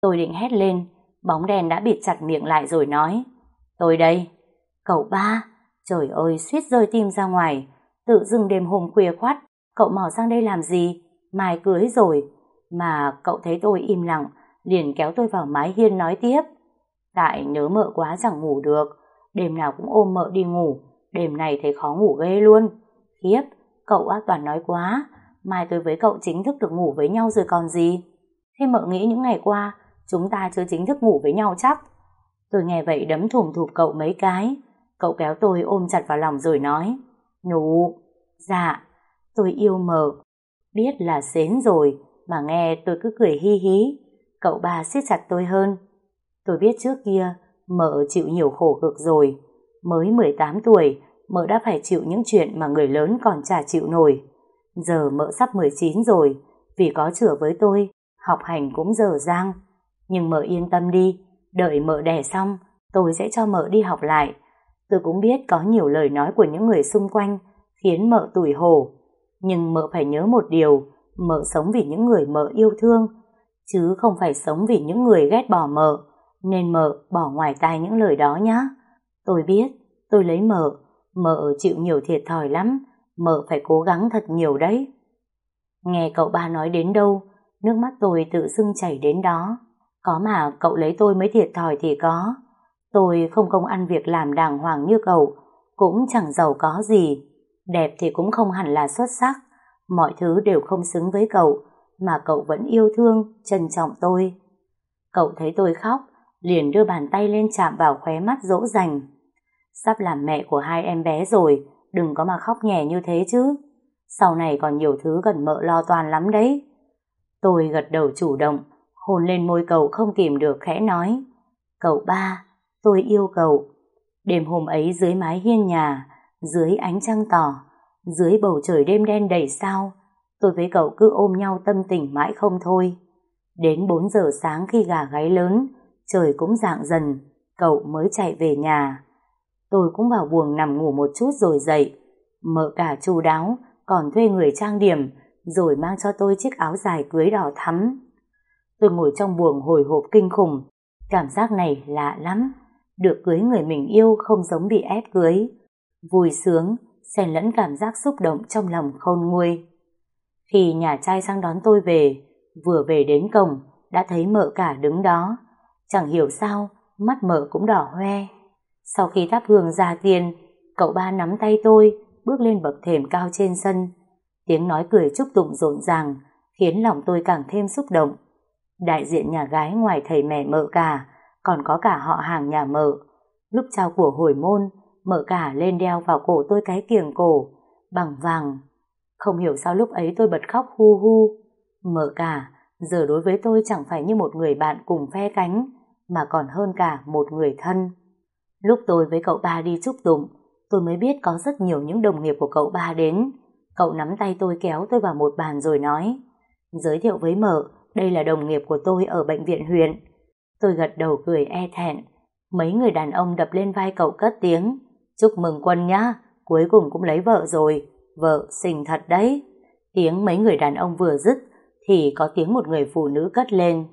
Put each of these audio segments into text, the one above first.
Tôi định hét lên, bóng đèn đã bịt chặt miệng lại rồi nói. Tôi đây. Cậu ba, trời ơi, suýt rơi tim ra ngoài. Tự dưng đêm hôm khuya khoát, cậu mò sang đây làm gì? Mai cưới rồi. Mà cậu thấy tôi im lặng, liền kéo tôi vào mái hiên nói tiếp. Tại nhớ mợ quá chẳng ngủ được, đêm nào cũng ôm mợ đi ngủ, đêm này thấy khó ngủ ghê luôn. Khiếp, cậu á toàn nói quá, mai tôi với cậu chính thức được ngủ với nhau rồi còn gì. Thế mợ nghĩ những ngày qua, chúng ta chưa chính thức ngủ với nhau chắc. Tôi nghe vậy đấm thùm thụp cậu mấy cái, cậu kéo tôi ôm chặt vào lòng rồi nói, Nhủ, dạ, tôi yêu mờ Biết là xến rồi, mà nghe tôi cứ cười hi hí, cậu ba siết chặt tôi hơn. Tôi biết trước kia, mợ chịu nhiều khổ cực rồi, mới 18 tuổi, mợ đã phải chịu những chuyện mà người lớn còn chả chịu nổi. Giờ mợ sắp 19 rồi, vì có chữa với tôi, học hành cũng dở dang. Nhưng mợ yên tâm đi, đợi mợ đẻ xong, tôi sẽ cho mợ đi học lại. Tôi cũng biết có nhiều lời nói của những người xung quanh khiến mợ tủi hổ. Nhưng mợ phải nhớ một điều, mợ sống vì những người mợ yêu thương, chứ không phải sống vì những người ghét bỏ mợ, nên mợ bỏ ngoài tai những lời đó nhé. Tôi biết, tôi lấy mợ, mợ chịu nhiều thiệt thòi lắm, mợ phải cố gắng thật nhiều đấy. Nghe cậu ba nói đến đâu, nước mắt tôi tự dưng chảy đến đó. Có mà cậu lấy tôi mới thiệt thòi thì có. Tôi không công ăn việc làm đàng hoàng như cậu, cũng chẳng giàu có gì. Đẹp thì cũng không hẳn là xuất sắc, mọi thứ đều không xứng với cậu, mà cậu vẫn yêu thương, trân trọng tôi. Cậu thấy tôi khóc, liền đưa bàn tay lên chạm vào khóe mắt dỗ dành. Sắp làm mẹ của hai em bé rồi, đừng có mà khóc nhẹ như thế chứ. Sau này còn nhiều thứ gần mợ lo toan lắm đấy. Tôi gật đầu chủ động, hôn lên môi cậu không kìm được khẽ nói. Cậu ba, tôi yêu cậu. Đêm hôm ấy dưới mái hiên nhà, dưới ánh trăng tỏ, dưới bầu trời đêm đen đầy sao, tôi với cậu cứ ôm nhau tâm tình mãi không thôi. Đến 4 giờ sáng khi gà gáy lớn, trời cũng dạng dần, cậu mới chạy về nhà. Tôi cũng vào buồng nằm ngủ một chút rồi dậy, mợ cả chu đáo, còn thuê người trang điểm, rồi mang cho tôi chiếc áo dài cưới đỏ thắm. Tôi ngồi trong buồng hồi hộp kinh khủng, cảm giác này lạ lắm, được cưới người mình yêu không giống bị ép cưới. Vui sướng, xen lẫn cảm giác xúc động trong lòng khôn nguôi. Khi nhà trai sang đón tôi về, vừa về đến cổng, đã thấy mợ cả đứng đó. Chẳng hiểu sao, mắt mợ cũng đỏ hoe. Sau khi thắp hương ra tiền, cậu ba nắm tay tôi, bước lên bậc thềm cao trên sân. Tiếng nói cười chúc tụng rộn ràng, khiến lòng tôi càng thêm xúc động. Đại diện nhà gái ngoài thầy mẹ mợ cả, còn có cả họ hàng nhà mợ. Lúc trao của hồi môn, mợ cả lên đeo vào cổ tôi cái kiềng cổ, bằng vàng. Không hiểu sao lúc ấy tôi bật khóc hu hu. Mợ cả, giờ đối với tôi chẳng phải như một người bạn cùng phe cánh, mà còn hơn cả một người thân. Lúc tôi với cậu ba đi chúc tụng, tôi mới biết có rất nhiều những đồng nghiệp của cậu ba đến. Cậu nắm tay tôi kéo tôi vào một bàn rồi nói, giới thiệu với mợ, đây là đồng nghiệp của tôi ở bệnh viện huyện. Tôi gật đầu cười e thẹn. Mấy người đàn ông đập lên vai cậu cất tiếng, chúc mừng quân nhá, cuối cùng cũng lấy vợ rồi, vợ xinh thật đấy. Tiếng mấy người đàn ông vừa dứt, thì có tiếng một người phụ nữ cất lên.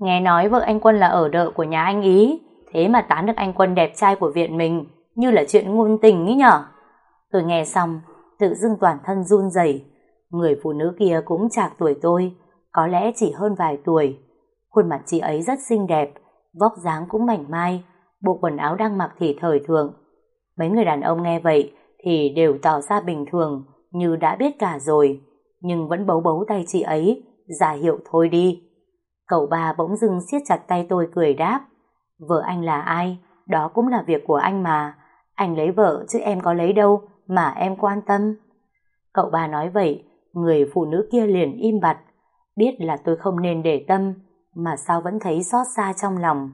Nghe nói vợ anh Quân là ở đợ của nhà anh ý, thế mà tán được anh Quân đẹp trai của viện mình, như là chuyện ngôn tình ý nhở. Tôi nghe xong, tự dưng toàn thân run rẩy. Người phụ nữ kia cũng chạc tuổi tôi, có lẽ chỉ hơn vài tuổi. Khuôn mặt chị ấy rất xinh đẹp, vóc dáng cũng mảnh mai, bộ quần áo đang mặc thì thời thượng. Mấy người đàn ông nghe vậy thì đều tỏ ra bình thường, như đã biết cả rồi, nhưng vẫn bấu bấu tay chị ấy, giả hiệu thôi đi. Cậu ba bỗng dưng siết chặt tay tôi cười đáp. Vợ anh là ai? Đó cũng là việc của anh mà. Anh lấy vợ chứ em có lấy đâu mà em quan tâm. Cậu ba nói vậy, người phụ nữ kia liền im bặt. Biết là tôi không nên để tâm, mà sao vẫn thấy xót xa trong lòng.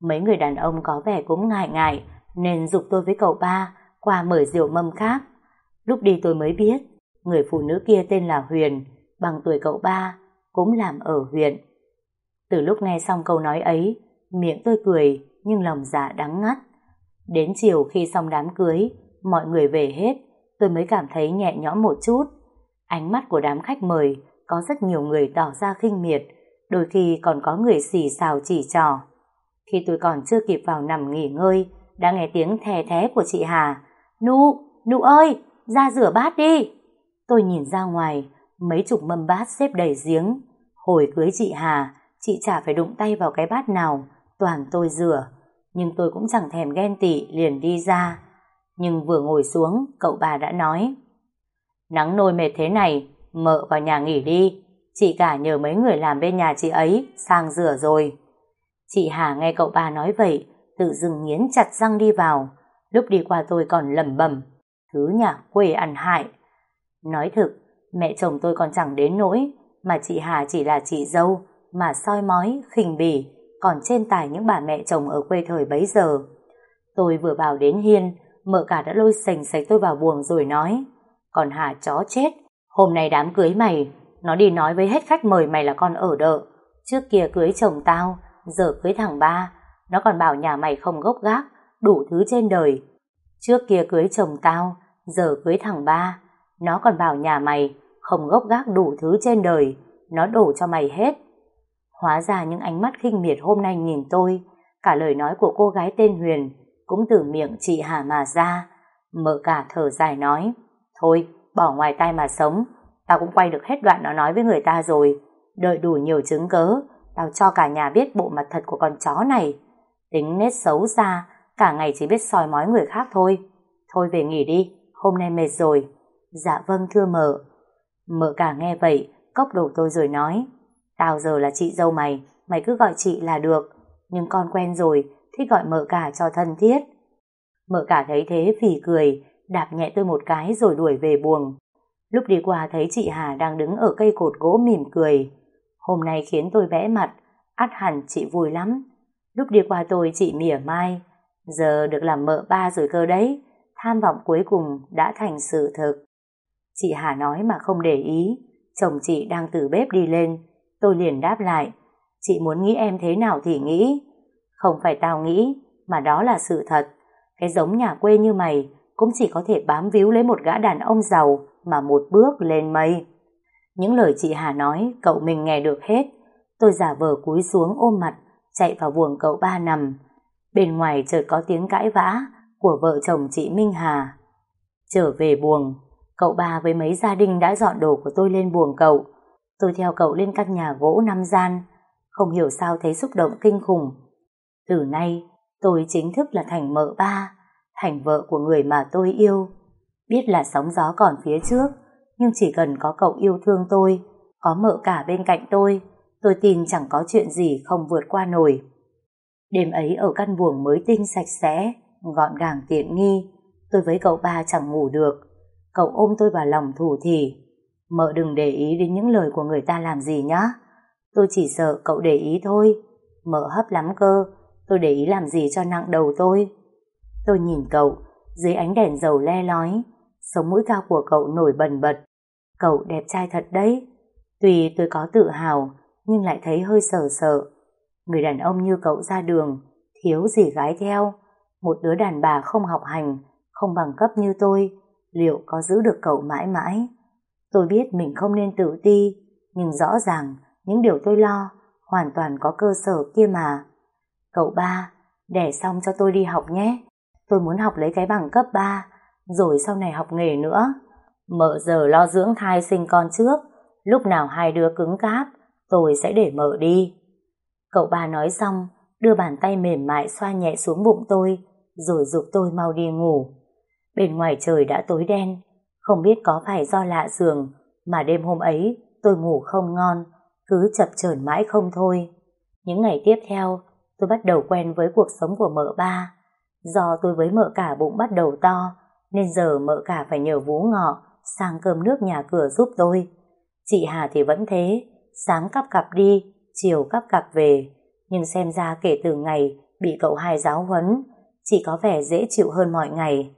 Mấy người đàn ông có vẻ cũng ngại ngại, nên dục tôi với cậu ba qua mời rượu mâm khác. Lúc đi tôi mới biết, người phụ nữ kia tên là Huyền, bằng tuổi cậu ba, cũng làm ở huyện. Từ lúc nghe xong câu nói ấy, miệng tôi cười nhưng lòng dạ đắng ngắt. Đến chiều khi xong đám cưới, mọi người về hết, tôi mới cảm thấy nhẹ nhõm một chút. Ánh mắt của đám khách mời có rất nhiều người tỏ ra khinh miệt, đôi khi còn có người xì xào chỉ trò. Khi tôi còn chưa kịp vào nằm nghỉ ngơi, đã nghe tiếng thè thé của chị Hà. Nụ, Nụ ơi, ra rửa bát đi. Tôi nhìn ra ngoài, mấy chục mâm bát xếp đầy giếng. Hồi cưới chị Hà, chị chả phải đụng tay vào cái bát nào, toàn tôi rửa. Nhưng tôi cũng chẳng thèm ghen tị liền đi ra. Nhưng vừa ngồi xuống, cậu bà đã nói. Nắng nôi mệt thế này, mợ vào nhà nghỉ đi. Chị cả nhờ mấy người làm bên nhà chị ấy, sang rửa rồi. Chị Hà nghe cậu bà nói vậy, tự dưng nghiến chặt răng đi vào. Lúc đi qua tôi còn lẩm bẩm thứ nhà quê ăn hại. Nói thực, mẹ chồng tôi còn chẳng đến nỗi, mà chị Hà chỉ là chị dâu, mà soi mói, khinh bỉ, còn trên tài những bà mẹ chồng ở quê thời bấy giờ. Tôi vừa vào đến hiên, mợ cả đã lôi sành sạch tôi vào buồng rồi nói, còn Hà chó chết, hôm nay đám cưới mày, nó đi nói với hết khách mời mày là con ở đợ, trước kia cưới chồng tao, giờ cưới thằng ba, nó còn bảo nhà mày không gốc gác, đủ thứ trên đời. Trước kia cưới chồng tao, giờ cưới thằng ba, nó còn bảo nhà mày không gốc gác đủ thứ trên đời, nó đổ cho mày hết. Hóa ra những ánh mắt khinh miệt hôm nay nhìn tôi, cả lời nói của cô gái tên Huyền cũng từ miệng chị Hà mà ra. mở cả thở dài nói, thôi, bỏ ngoài tai mà sống, tao cũng quay được hết đoạn nó nói với người ta rồi, đợi đủ nhiều chứng cớ, tao cho cả nhà biết bộ mặt thật của con chó này. Tính nết xấu xa, cả ngày chỉ biết soi mói người khác thôi. Thôi về nghỉ đi, hôm nay mệt rồi. Dạ vâng thưa mợ. Mợ cả nghe vậy, cốc đầu tôi rồi nói, tao giờ là chị dâu mày, mày cứ gọi chị là được, nhưng con quen rồi, thích gọi mợ cả cho thân thiết. Mợ cả thấy thế phỉ cười, đạp nhẹ tôi một cái rồi đuổi về buồng. Lúc đi qua thấy chị Hà đang đứng ở cây cột gỗ mỉm cười. Hôm nay khiến tôi vẽ mặt, át hẳn chị vui lắm. Lúc đi qua tôi chị mỉa mai, giờ được làm mợ ba rồi cơ đấy, tham vọng cuối cùng đã thành sự thực. Chị Hà nói mà không để ý, chồng chị đang từ bếp đi lên, tôi liền đáp lại, chị muốn nghĩ em thế nào thì nghĩ. Không phải tao nghĩ, mà đó là sự thật. Cái giống nhà quê như mày cũng chỉ có thể bám víu lấy một gã đàn ông giàu mà một bước lên mây. Những lời chị Hà nói, cậu mình nghe được hết. Tôi giả vờ cúi xuống ôm mặt, chạy vào buồng cậu ba nằm. Bên ngoài chợt có tiếng cãi vã, của vợ chồng chị Minh Hà. Trở về buồng, cậu ba với mấy gia đình đã dọn đồ của tôi lên buồng cậu. Tôi theo cậu lên căn nhà gỗ năm gian, không hiểu sao thấy xúc động kinh khủng. Từ nay, tôi chính thức là thành mợ ba, thành vợ của người mà tôi yêu. Biết là sóng gió còn phía trước, nhưng chỉ cần có cậu yêu thương tôi, có mợ cả bên cạnh tôi, tôi tin chẳng có chuyện gì không vượt qua nổi. Đêm ấy ở căn buồng mới tinh sạch sẽ, gọn gàng tiện nghi, tôi với cậu ba chẳng ngủ được. Cậu ôm tôi vào lòng thủ thỉ. Mợ đừng để ý đến những lời của người ta làm gì nhá. Tôi chỉ sợ cậu để ý thôi. Mợ hấp lắm cơ, tôi để ý làm gì cho nặng đầu tôi. Tôi nhìn cậu, dưới ánh đèn dầu le lói, sống mũi cao của cậu nổi bần bật. Cậu đẹp trai thật đấy. Tuy tôi có tự hào, nhưng lại thấy hơi sợ sợ. Người đàn ông như cậu ra đường, thiếu gì gái theo. Một đứa đàn bà không học hành, không bằng cấp như tôi, liệu có giữ được cậu mãi mãi? Tôi biết mình không nên tự ti, nhưng rõ ràng những điều tôi lo hoàn toàn có cơ sở kia mà. Cậu ba, đẻ xong cho tôi đi học nhé. Tôi muốn học lấy cái bằng cấp 3, rồi sau này học nghề nữa. Mợ giờ lo dưỡng thai sinh con trước, lúc nào hai đứa cứng cáp, tôi sẽ để mợ đi. Cậu ba nói xong, đưa bàn tay mềm mại xoa nhẹ xuống bụng tôi, rồi dục tôi mau đi ngủ. Bên ngoài trời đã tối đen, không biết có phải do lạ giường mà đêm hôm ấy tôi ngủ không ngon, cứ chập chờn mãi không thôi. Những ngày tiếp theo, tôi bắt đầu quen với cuộc sống của mợ ba. Do tôi với mợ cả bụng bắt đầu to, nên giờ mợ cả phải nhờ vú ngọ sang cơm nước nhà cửa giúp tôi. Chị Hà thì vẫn thế, sáng cắp cặp đi, chiều cắp cặp về. Nhưng xem ra kể từ ngày bị cậu hai giáo huấn, chị có vẻ dễ chịu hơn mọi ngày.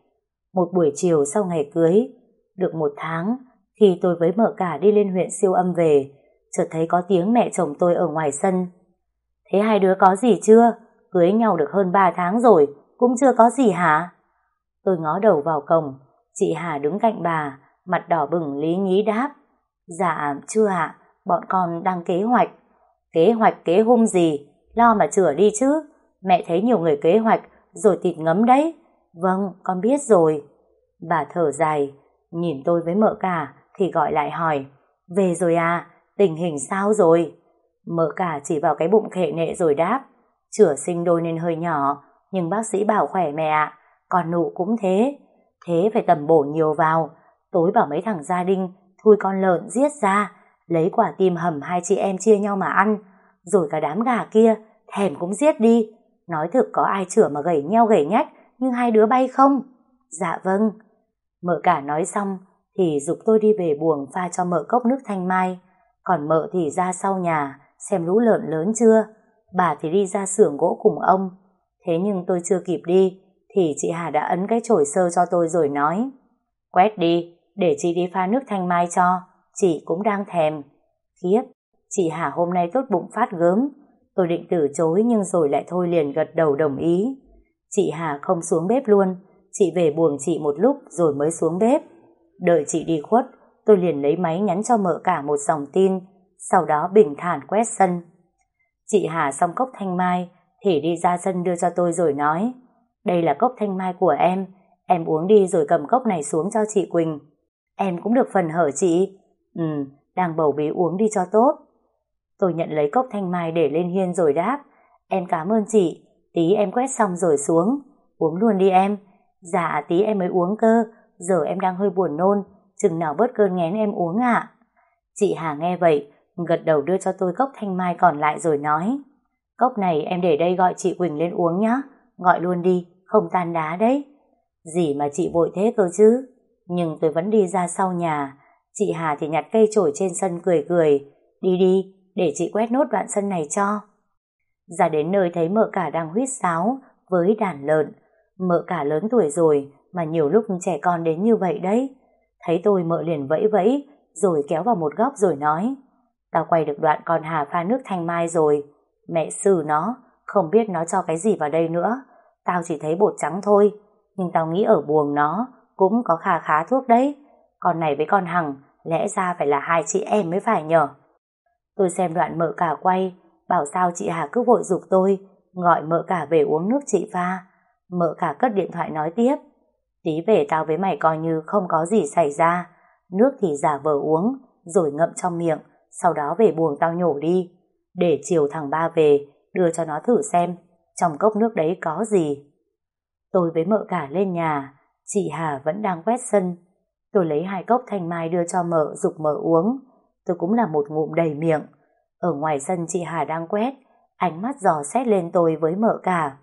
Một buổi chiều sau ngày cưới, được một tháng, khi tôi với mợ cả đi lên huyện siêu âm về, chợt thấy có tiếng mẹ chồng tôi ở ngoài sân. Thế hai đứa có gì chưa? Cưới nhau được hơn ba tháng rồi, cũng chưa có gì hả? Tôi ngó đầu vào cổng, chị Hà đứng cạnh bà, mặt đỏ bừng lý nhí đáp. Dạ, chưa ạ, bọn con đang kế hoạch. Kế hoạch kế hung gì, lo mà chửa đi chứ. Mẹ thấy nhiều người kế hoạch, rồi thịt ngấm đấy. Vâng, con biết rồi. Bà thở dài, nhìn tôi với mợ cả, thì gọi lại hỏi. Về rồi à, tình hình sao rồi? Mợ cả chỉ vào cái bụng khệ nệ rồi đáp. chửa sinh đôi nên hơi nhỏ, nhưng bác sĩ bảo khỏe mẹ ạ. Còn nụ cũng thế. Thế phải tầm bổ nhiều vào. Tối bảo mấy thằng gia đình thui con lợn giết ra, lấy quả tim hầm hai chị em chia nhau mà ăn. Rồi cả đám gà kia, thèm cũng giết đi. Nói thực có ai chửa mà gầy nheo gầy nhách, nhưng hai đứa bay không? Dạ vâng. Mợ cả nói xong, thì dục tôi đi về buồng pha cho mợ cốc nước thanh mai. Còn mợ thì ra sau nhà, xem lũ lợn lớn chưa. Bà thì đi ra xưởng gỗ cùng ông. Thế nhưng tôi chưa kịp đi, thì chị Hà đã ấn cái chổi sơ cho tôi rồi nói. Quét đi, để chị đi pha nước thanh mai cho, chị cũng đang thèm. Khiếp, chị Hà hôm nay tốt bụng phát gớm. Tôi định từ chối nhưng rồi lại thôi liền gật đầu đồng ý. Chị Hà không xuống bếp luôn, chị về buồng chị một lúc rồi mới xuống bếp. Đợi chị đi khuất, tôi liền lấy máy nhắn cho mợ cả một dòng tin, sau đó bình thản quét sân. Chị Hà xong cốc thanh mai, thì đi ra sân đưa cho tôi rồi nói, đây là cốc thanh mai của em, em uống đi rồi cầm cốc này xuống cho chị Quỳnh. Em cũng được phần hở chị. Ừ, đang bầu bí uống đi cho tốt. Tôi nhận lấy cốc thanh mai để lên hiên rồi đáp, em cảm ơn chị, tí em quét xong rồi xuống, uống luôn đi em. Dạ tí em mới uống cơ, giờ em đang hơi buồn nôn, chừng nào bớt cơn nghén em uống ạ. Chị Hà nghe vậy, gật đầu đưa cho tôi cốc thanh mai còn lại rồi nói, cốc này em để đây gọi chị Quỳnh lên uống nhá, gọi luôn đi, không tan đá đấy. Gì mà chị vội thế cơ chứ? Nhưng tôi vẫn đi ra sau nhà, chị Hà thì nhặt cây chổi trên sân cười cười, đi đi, để chị quét nốt đoạn sân này cho. Ra đến nơi thấy mợ cả đang huýt sáo với đàn lợn, mợ cả lớn tuổi rồi mà nhiều lúc trẻ con đến như vậy đấy. Thấy tôi mợ liền vẫy vẫy, rồi kéo vào một góc rồi nói, tao quay được đoạn con Hà pha nước thanh mai rồi, mẹ xử nó, không biết nó cho cái gì vào đây nữa, tao chỉ thấy bột trắng thôi, nhưng tao nghĩ ở buồng nó cũng có khá khá thuốc đấy, con này với con Hằng lẽ ra phải là hai chị em mới phải nhờ. Tôi xem đoạn mợ cả quay, bảo sao chị Hà cứ vội dục tôi, gọi mợ cả về uống nước chị pha. Mợ cả cất điện thoại nói tiếp, tí về tao với mày coi như không có gì xảy ra, nước thì giả vờ uống, rồi ngậm trong miệng, sau đó về buồng tao nhổ đi, để chiều thằng ba về, đưa cho nó thử xem, trong cốc nước đấy có gì. Tôi với mợ cả lên nhà, chị Hà vẫn đang quét sân. Tôi lấy hai cốc thanh mai đưa cho mợ dục mợ uống, tôi cũng là một ngụm đầy miệng. Ở ngoài sân chị Hà đang quét, ánh mắt dò xét lên tôi với mợ cả.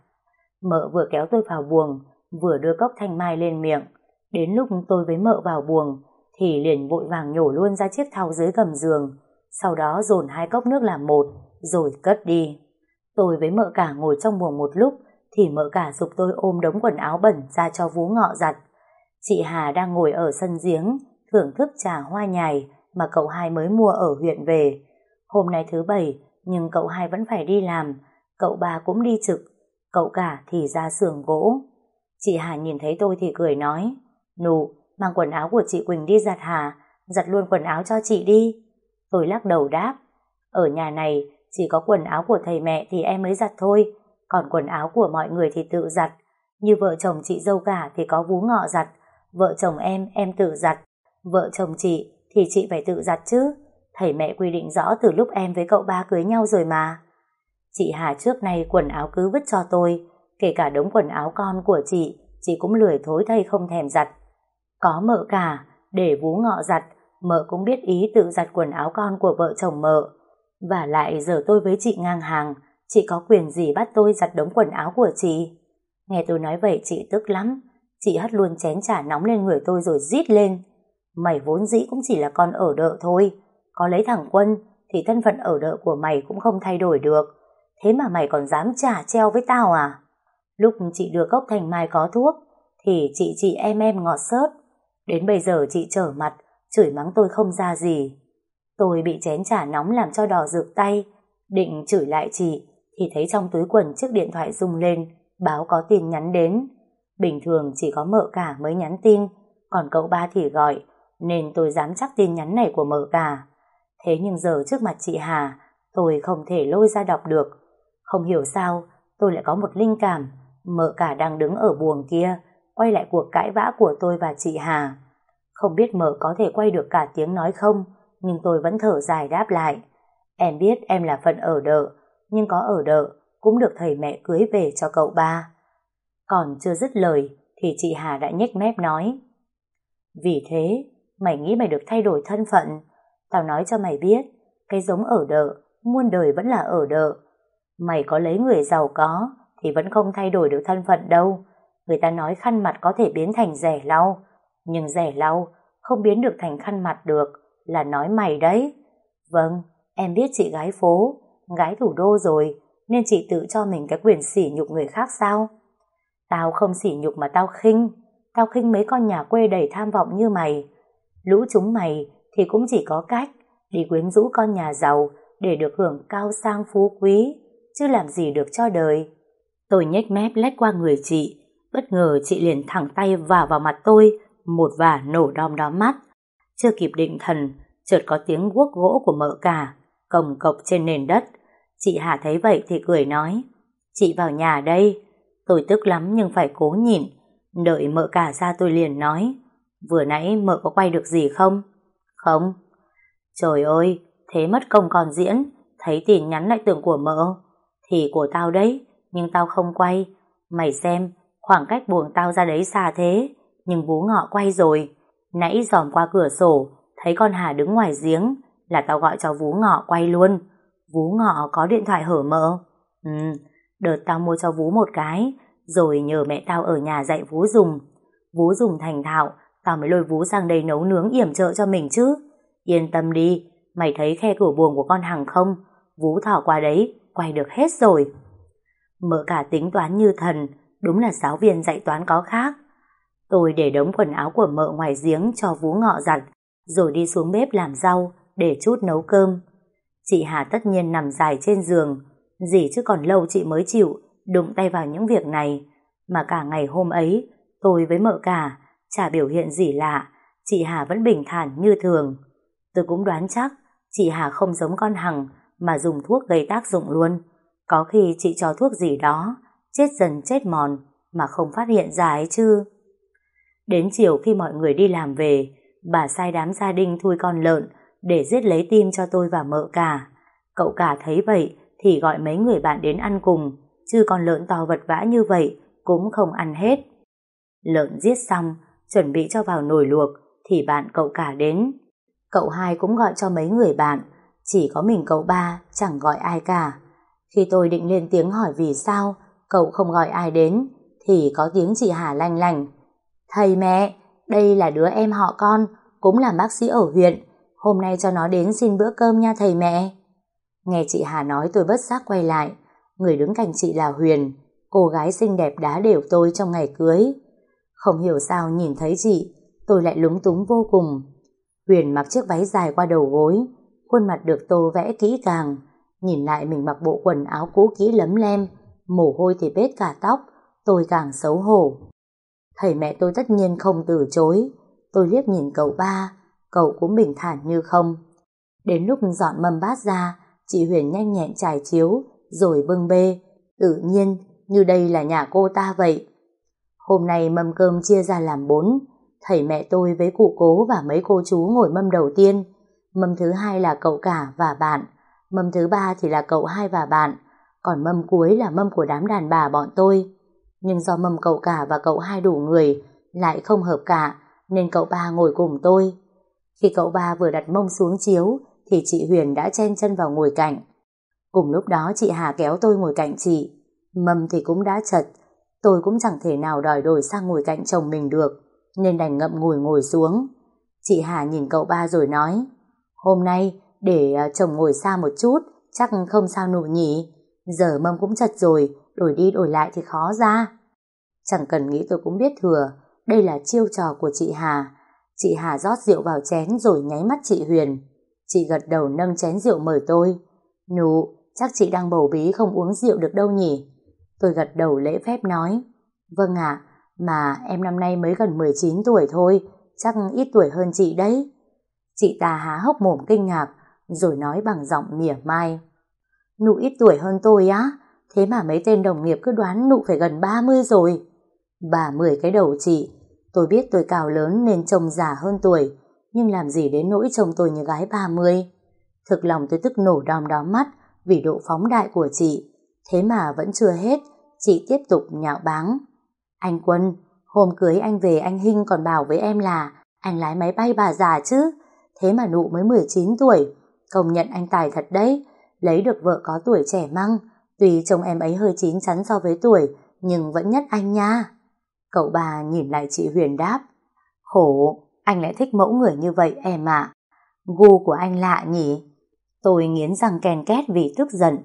Mợ vừa kéo tôi vào buồng, vừa đưa cốc thanh mai lên miệng. Đến lúc tôi với mợ vào buồng, thì liền vội vàng nhổ luôn ra chiếc thau dưới gầm giường, sau đó dồn hai cốc nước làm một, rồi cất đi. Tôi với mợ cả ngồi trong buồng một lúc, thì mợ cả dục tôi ôm đống quần áo bẩn ra cho vú ngọ giặt. Chị Hà đang ngồi ở sân giếng, thưởng thức trà hoa nhài mà cậu hai mới mua ở huyện về. Hôm nay thứ bảy, nhưng cậu hai vẫn phải đi làm, cậu ba cũng đi trực, cậu cả thì ra xưởng gỗ. Chị Hà nhìn thấy tôi thì cười nói, Nụ, mang quần áo của chị Quỳnh đi giặt Hà, giặt luôn quần áo cho chị đi. Tôi lắc đầu đáp, ở nhà này chỉ có quần áo của thầy mẹ thì em mới giặt thôi, còn quần áo của mọi người thì tự giặt. Như vợ chồng chị dâu cả thì có vú ngọ giặt, vợ chồng em em tự giặt, vợ chồng chị thì chị phải tự giặt chứ. Thầy mẹ quy định rõ từ lúc em với cậu ba cưới nhau rồi mà. Chị Hà trước nay quần áo cứ vứt cho tôi, kể cả đống quần áo con của chị, chị cũng lười thối thay không thèm giặt. Có mợ cả, để vú ngọ giặt, mợ cũng biết ý tự giặt quần áo con của vợ chồng mợ. Và lại giờ tôi với chị ngang hàng, chị có quyền gì bắt tôi giặt đống quần áo của chị? Nghe tôi nói vậy chị tức lắm, chị hất luôn chén trà nóng lên người tôi rồi rít lên. Mày vốn dĩ cũng chỉ là con ở đợ thôi, có lấy thằng Quân thì thân phận ở đợ của mày cũng không thay đổi được. Thế mà mày còn dám trả treo với tao à? Lúc chị đưa cốc thành mai có thuốc thì chị chị em em ngọt sớt. Đến bây giờ chị trở mặt, chửi mắng tôi không ra gì. Tôi bị chén trà nóng làm cho đỏ rực tay, định chửi lại chị thì thấy trong túi quần chiếc điện thoại rung lên, báo có tin nhắn đến. Bình thường chỉ có mợ cả mới nhắn tin, còn cậu ba thì gọi, nên tôi dám chắc tin nhắn này của mợ cả. Thế nhưng giờ trước mặt chị Hà, tôi không thể lôi ra đọc được. Không hiểu sao, tôi lại có một linh cảm, mợ cả đang đứng ở buồng kia, quay lại cuộc cãi vã của tôi và chị Hà. Không biết mợ có thể quay được cả tiếng nói không, nhưng tôi vẫn thở dài đáp lại. Em biết em là phận ở đợ, nhưng có ở đợ cũng được thầy mẹ cưới về cho cậu ba. Còn chưa dứt lời thì chị Hà đã nhếch mép nói. Vì thế, mày nghĩ mày được thay đổi thân phận. Tao nói cho mày biết, cái giống ở đợ, muôn đời vẫn là ở đợ. Mày có lấy người giàu có thì vẫn không thay đổi được thân phận đâu. Người ta nói khăn mặt có thể biến thành rẻ lau, nhưng rẻ lau không biến được thành khăn mặt được, là nói mày đấy. Vâng, em biết chị gái phố, gái thủ đô rồi, nên chị tự cho mình cái quyền sỉ nhục người khác sao? Tao không sỉ nhục mà tao khinh, tao khinh mấy con nhà quê đầy tham vọng như mày. Lũ chúng mày thì cũng chỉ có cách đi quyến rũ con nhà giàu để được hưởng cao sang phú quý, chứ làm gì được cho đời. Tôi nhếch mép lách qua người chị, bất ngờ chị liền thẳng tay vào vào mặt tôi, một vả nổ đom đóm mắt. Chưa kịp định thần, chợt có tiếng guốc gỗ của mợ cả, cồng cộc trên nền đất. Chị Hà thấy vậy thì cười nói, chị vào nhà đây. Tôi tức lắm nhưng phải cố nhịn, đợi mợ cả ra tôi liền nói, vừa nãy mợ có quay được gì không? Không. Trời ơi, thế mất công còn diễn, thấy tin nhắn lại tưởng của mợ. Thì của tao đấy, nhưng tao không quay. Mày xem, khoảng cách buồng tao ra đấy xa thế, nhưng vú ngọ quay rồi. Nãy dòm qua cửa sổ, thấy con Hà đứng ngoài giếng, là tao gọi cho vú ngọ quay luôn. Vú ngọ có điện thoại hở mỡ. Ừ, đợt tao mua cho vú một cái, rồi nhờ mẹ tao ở nhà dạy vú dùng. Vú dùng thành thạo, tao mới lôi vú sang đây nấu nướng yểm trợ cho mình chứ. Yên tâm đi, mày thấy khe cửa buồng của con Hằng không? Vú thỏ qua đấy, quay được hết rồi. Mợ cả tính toán như thần, đúng là giáo viên dạy toán có khác. Tôi để đống quần áo của mợ ngoài giếng cho vú ngọ giặt, rồi đi xuống bếp làm rau, để chút nấu cơm. Chị Hà tất nhiên nằm dài trên giường, gì chứ còn lâu chị mới chịu, đụng tay vào những việc này. Mà cả ngày hôm ấy, tôi với mợ cả, chả biểu hiện gì lạ, chị Hà vẫn bình thản như thường. Tôi cũng đoán chắc, chị Hà không giống con Hằng, mà dùng thuốc gây tác dụng luôn. Có khi chị cho thuốc gì đó, chết dần chết mòn, mà không phát hiện ra ấy chứ. Đến chiều khi mọi người đi làm về, bà sai đám gia đình thui con lợn để giết lấy tim cho tôi và mợ cả. Cậu cả thấy vậy thì gọi mấy người bạn đến ăn cùng, chứ con lợn to vật vã như vậy cũng không ăn hết. Lợn giết xong, chuẩn bị cho vào nồi luộc, thì bạn cậu cả đến. Cậu hai cũng gọi cho mấy người bạn, chỉ có mình cậu ba chẳng gọi ai cả. Khi tôi định lên tiếng hỏi vì sao cậu không gọi ai đến, thì có tiếng chị Hà lanh lành. Thầy mẹ, đây là đứa em họ con, cũng là bác sĩ ở huyện. Hôm nay cho nó đến xin bữa cơm nha thầy mẹ. Nghe chị Hà nói tôi bất giác quay lại. Người đứng cạnh chị là Huyền, cô gái xinh đẹp đá đều tôi trong ngày cưới. Không hiểu sao nhìn thấy chị, tôi lại lúng túng vô cùng. Huyền mặc chiếc váy dài qua đầu gối, khuôn mặt được tô vẽ kỹ càng. Nhìn lại mình mặc bộ quần áo cũ kỹ lấm lem, mồ hôi thì bết cả tóc, tôi càng xấu hổ. Thầy mẹ tôi tất nhiên không từ chối, tôi liếc nhìn cậu ba, cậu cũng bình thản như không. Đến lúc dọn mâm bát ra, chị Huyền nhanh nhẹn trải chiếu, rồi bưng bê, tự nhiên như đây là nhà cô ta vậy. Hôm nay mâm cơm chia ra làm bốn, thầy mẹ tôi với cụ cố và mấy cô chú ngồi mâm đầu tiên, mâm thứ hai là cậu cả và bạn, mâm thứ ba thì là cậu hai và bạn, còn mâm cuối là mâm của đám đàn bà bọn tôi. Nhưng do mầm cậu cả và cậu hai đủ người, lại không hợp cả, nên cậu ba ngồi cùng tôi. Khi cậu ba vừa đặt mông xuống chiếu, thì chị Huyền đã chen chân vào ngồi cạnh. Cùng lúc đó chị Hà kéo tôi ngồi cạnh chị, mầm thì cũng đã chật, tôi cũng chẳng thể nào đòi đổi sang ngồi cạnh chồng mình được, nên đành ngậm ngùi ngồi xuống. Chị Hà nhìn cậu ba rồi nói, hôm nay để à, chồng ngồi xa một chút, chắc không sao nụ nhỉ, giờ mâm cũng chật rồi, đổi đi đổi lại thì khó ra. Chẳng cần nghĩ tôi cũng biết thừa, đây là chiêu trò của chị Hà. Chị Hà rót rượu vào chén rồi nháy mắt chị Huyền. Chị gật đầu nâng chén rượu mời tôi. Nụ, chắc chị đang bầu bí không uống rượu được đâu nhỉ? Tôi gật đầu lễ phép nói. Vâng ạ, mà em năm nay mới gần 19 tuổi thôi, chắc ít tuổi hơn chị đấy. Chị ta há hốc mồm kinh ngạc, rồi nói bằng giọng mỉa mai. Nụ ít tuổi hơn tôi á, thế mà mấy tên đồng nghiệp cứ đoán nụ phải gần 30 rồi. Bà mười cái đầu chị, tôi biết tôi cao lớn nên trông già hơn tuổi, nhưng làm gì đến nỗi trông tôi như gái 30. Thực lòng tôi tức nổ đom đóm mắt vì độ phóng đại của chị. Thế mà vẫn chưa hết, chị tiếp tục nhạo báng. Anh Quân, hôm cưới anh về anh Hinh còn bảo với em là anh lái máy bay bà già chứ. Thế mà nụ mới 19 tuổi, công nhận anh tài thật đấy, lấy được vợ có tuổi trẻ măng. Tuy chồng em ấy hơi chín chắn so với tuổi, nhưng vẫn nhất anh nha. Cậu bà nhìn lại chị Huyền đáp. Khổ, anh lại thích mẫu người như vậy em ạ. Gu của anh lạ nhỉ? Tôi nghiến răng kèn két vì tức giận.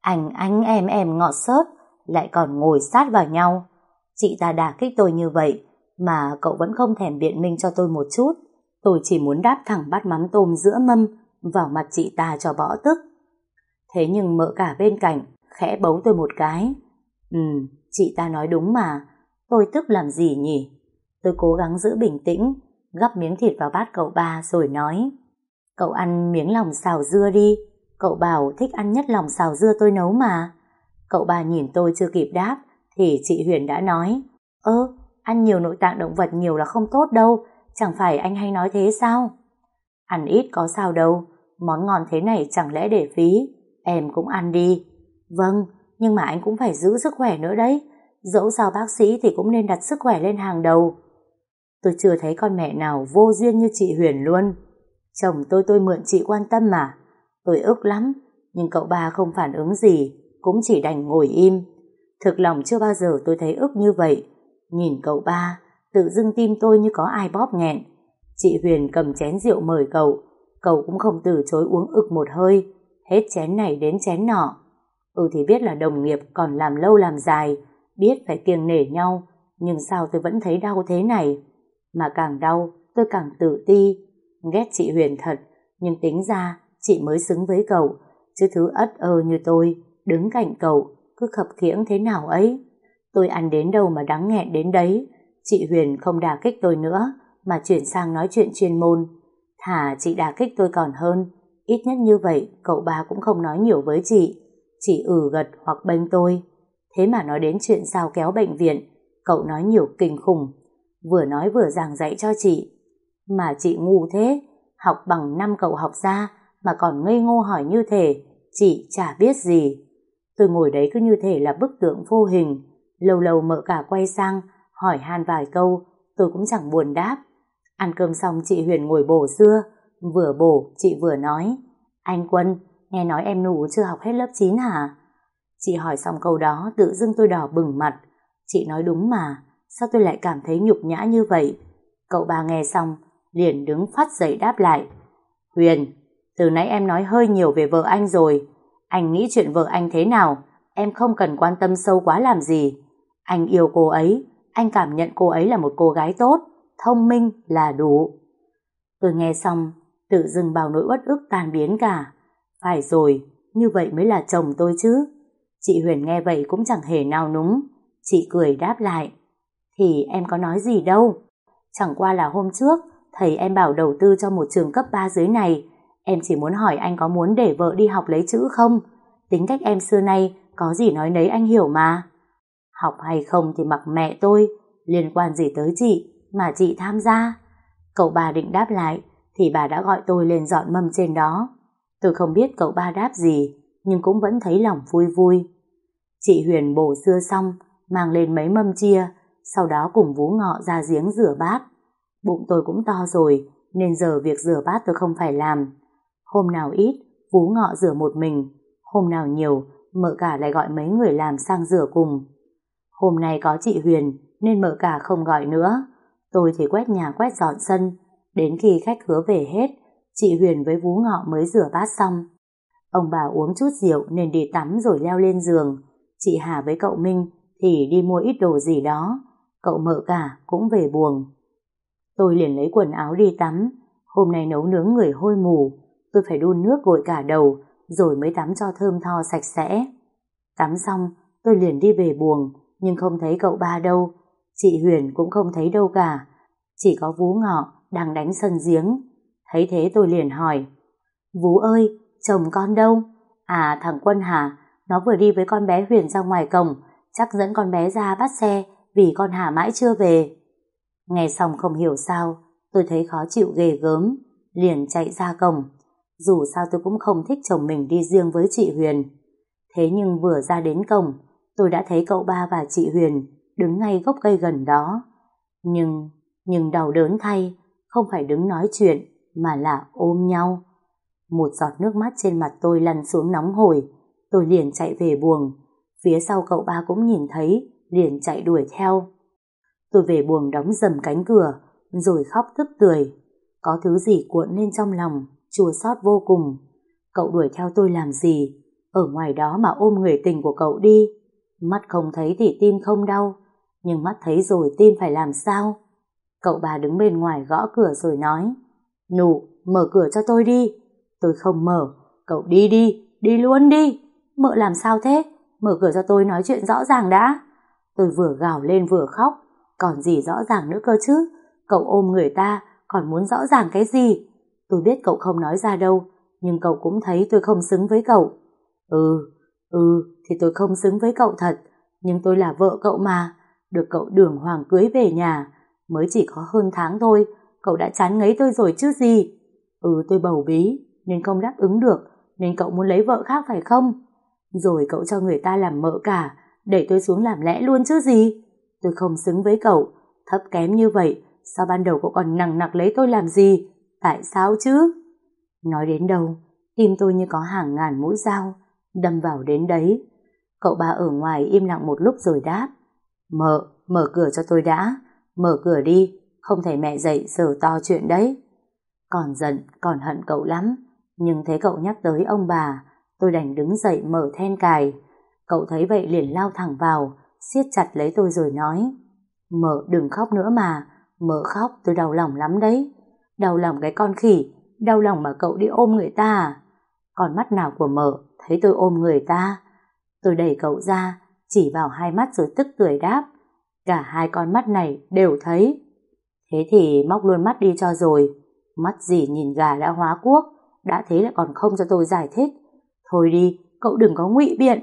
Anh anh em em ngọt sớt, lại còn ngồi sát vào nhau. Chị ta đả kích tôi như vậy, mà cậu vẫn không thèm biện minh cho tôi một chút. Tôi chỉ muốn đáp thẳng bát mắm tôm giữa mâm vào mặt chị ta cho bỏ tức. Thế nhưng mợ cả bên cạnh khẽ bấu tôi một cái. Ừ, chị ta nói đúng mà, tôi tức làm gì nhỉ? Tôi cố gắng giữ bình tĩnh, gắp miếng thịt vào bát cậu ba rồi nói. Cậu ăn miếng lòng xào dưa đi, cậu bảo thích ăn nhất lòng xào dưa tôi nấu mà. Cậu ba nhìn tôi chưa kịp đáp, thì chị Huyền đã nói. Ơ, ăn nhiều nội tạng động vật nhiều là không tốt đâu, chẳng phải anh hay nói thế sao? Ăn ít có sao đâu, món ngon thế này chẳng lẽ để phí, em cũng ăn đi. Vâng, nhưng mà anh cũng phải giữ sức khỏe nữa đấy, dẫu sao bác sĩ thì cũng nên đặt sức khỏe lên hàng đầu. Tôi chưa thấy con mẹ nào vô duyên như chị Huyền luôn. Chồng tôi tôi mượn chị quan tâm mà. Tôi ức lắm, nhưng cậu ba không phản ứng gì, cũng chỉ đành ngồi im. Thực lòng chưa bao giờ tôi thấy ức như vậy. Nhìn cậu ba, tự dưng tim tôi như có ai bóp nghẹn. Chị Huyền cầm chén rượu mời cậu, cậu cũng không từ chối uống ực một hơi, hết chén này đến chén nọ. Ừ thì biết là đồng nghiệp còn làm lâu làm dài, biết phải kiêng nể nhau, nhưng sao tôi vẫn thấy đau thế này? Mà càng đau, tôi càng tự ti. Ghét chị Huyền thật, nhưng tính ra chị mới xứng với cậu, chứ thứ ất ơ như tôi, đứng cạnh cậu, cứ khập khiễng thế nào ấy. Tôi ăn đến đâu mà đáng nghẹn đến đấy. Chị Huyền không đả kích tôi nữa, mà chuyển sang nói chuyện chuyên môn. Thả chị đả kích tôi còn hơn, ít nhất như vậy cậu ba cũng không nói nhiều với chị. Chỉ ử gật hoặc bênh tôi. Thế mà nói đến chuyện sao kéo bệnh viện, cậu nói nhiều kinh khủng. Vừa nói vừa giảng dạy cho chị. Mà chị ngu thế, học bằng năm cậu học ra mà còn ngây ngô hỏi như thế, chị chả biết gì. Tôi ngồi đấy cứ như thể là bức tượng vô hình. Lâu lâu mợ cả quay sang, hỏi han vài câu, tôi cũng chẳng buồn đáp. Ăn cơm xong chị Huyền ngồi bổ dưa, vừa bổ chị vừa nói. Anh Quân, nghe nói em nụ chưa học hết lớp 9 hả? Chị hỏi xong câu đó tự dưng tôi đỏ bừng mặt. Chị nói đúng mà, sao tôi lại cảm thấy nhục nhã như vậy? Cậu bà nghe xong, liền đứng phát dậy đáp lại. Huyền, từ nãy em nói hơi nhiều về vợ anh rồi. Anh nghĩ chuyện vợ anh thế nào, em không cần quan tâm sâu quá làm gì. Anh yêu cô ấy, anh cảm nhận cô ấy là một cô gái tốt, thông minh là đủ. Tôi nghe xong, tự dưng bao nỗi uất ức tan biến cả. Phải rồi, như vậy mới là chồng tôi chứ. Chị Huyền nghe vậy cũng chẳng hề nào núng. Chị cười đáp lại. Thì em có nói gì đâu. Chẳng qua là hôm trước, thầy em bảo đầu tư cho một trường cấp 3 dưới này. Em chỉ muốn hỏi anh có muốn để vợ đi học lấy chữ không? Tính cách em xưa nay, có gì nói nấy anh hiểu mà. Học hay không thì mặc mẹ tôi, liên quan gì tới chị, mà chị tham gia. Cậu bà định đáp lại, thì bà đã gọi tôi lên dọn mâm trên đó. Tôi không biết cậu ba đáp gì, nhưng cũng vẫn thấy lòng vui vui. Chị Huyền bổ xưa xong, mang lên mấy mâm chia, sau đó cùng vú ngọ ra giếng rửa bát. Bụng tôi cũng to rồi, nên giờ việc rửa bát tôi không phải làm. Hôm nào ít, vú ngọ rửa một mình, hôm nào nhiều, mợ cả lại gọi mấy người làm sang rửa cùng. Hôm nay có chị Huyền, nên mợ cả không gọi nữa. Tôi thì quét nhà quét dọn sân, đến khi khách hứa về hết, chị Huyền với vú ngọ mới rửa bát xong. Ông bà uống chút rượu nên đi tắm rồi leo lên giường. Chị Hà với cậu Minh thì đi mua ít đồ gì đó. Cậu mợ cả cũng về buồng. Tôi liền lấy quần áo đi tắm. Hôm nay nấu nướng người hôi mù. Tôi phải đun nước gội cả đầu rồi mới tắm cho thơm tho sạch sẽ. Tắm xong, tôi liền đi về buồng nhưng không thấy cậu ba đâu. Chị Huyền cũng không thấy đâu cả. Chỉ có vú ngọ đang đánh sân giếng. Thấy thế tôi liền hỏi Vú ơi, chồng con đâu? À thằng Quân hả? Nó vừa đi với con bé Huyền ra ngoài cổng, chắc dẫn con bé ra bắt xe vì con Hà mãi chưa về. Nghe xong không hiểu sao, tôi thấy khó chịu ghê gớm, liền chạy ra cổng. Dù sao tôi cũng không thích chồng mình đi riêng với chị Huyền. Thế nhưng vừa ra đến cổng, tôi đã thấy cậu ba và chị Huyền đứng ngay gốc cây gần đó. Nhưng, nhưng đau đớn thay, không phải đứng nói chuyện, mà là ôm nhau. Một giọt nước mắt trên mặt tôi lăn xuống nóng hổi, tôi liền chạy về buồng. Phía sau cậu ba cũng nhìn thấy, liền chạy đuổi theo. Tôi về buồng đóng dầm cánh cửa, rồi khóc tức cười. Có thứ gì cuộn lên trong lòng, chua xót vô cùng. Cậu đuổi theo tôi làm gì? Ở ngoài đó mà ôm người tình của cậu đi. Mắt không thấy thì tim không đau, nhưng mắt thấy rồi tim phải làm sao? Cậu bà đứng bên ngoài gõ cửa rồi nói Nụ, mở cửa cho tôi đi. Tôi không mở, cậu đi đi, đi luôn đi. Mợ làm sao thế? Mở cửa cho tôi nói chuyện rõ ràng đã. Tôi vừa gào lên vừa khóc, còn gì rõ ràng nữa cơ chứ? Cậu ôm người ta, còn muốn rõ ràng cái gì? Tôi biết cậu không nói ra đâu, nhưng cậu cũng thấy tôi không xứng với cậu. Ừ, ừ, thì tôi không xứng với cậu thật, nhưng tôi là vợ cậu mà, được cậu đường hoàng cưới về nhà, mới chỉ có hơn tháng thôi, cậu đã chán ngấy tôi rồi chứ gì. Ừ, tôi bầu bí, nên không đáp ứng được, nên cậu muốn lấy vợ khác phải không? Rồi cậu cho người ta làm mợ cả, để tôi xuống làm lẽ luôn chứ gì. Tôi không xứng với cậu, thấp kém như vậy, sao ban đầu cậu còn nặng nặc lấy tôi làm gì? Tại sao chứ? Nói đến đâu, tim tôi như có hàng ngàn mũi dao, đâm vào đến đấy. Cậu ba ở ngoài im lặng một lúc rồi đáp. Mợ, mở cửa cho tôi đã. Mở cửa đi, không thể mẹ dậy giờ to chuyện đấy. Còn giận, còn hận cậu lắm. Nhưng thấy cậu nhắc tới ông bà, tôi đành đứng dậy mở then cài. Cậu thấy vậy liền lao thẳng vào, siết chặt lấy tôi rồi nói. mở đừng khóc nữa mà, mở khóc tôi đau lòng lắm đấy. Đau lòng cái con khỉ, đau lòng mà cậu đi ôm người ta à? Còn mắt nào của mở thấy tôi ôm người ta? Tôi đẩy cậu ra, chỉ vào hai mắt rồi tức tưởi đáp. Cả hai con mắt này đều thấy. Thế thì móc luôn mắt đi cho rồi. Mắt gì nhìn gà đã hóa quốc, đã thế lại còn không cho tôi giải thích. Thôi đi, cậu đừng có ngụy biện.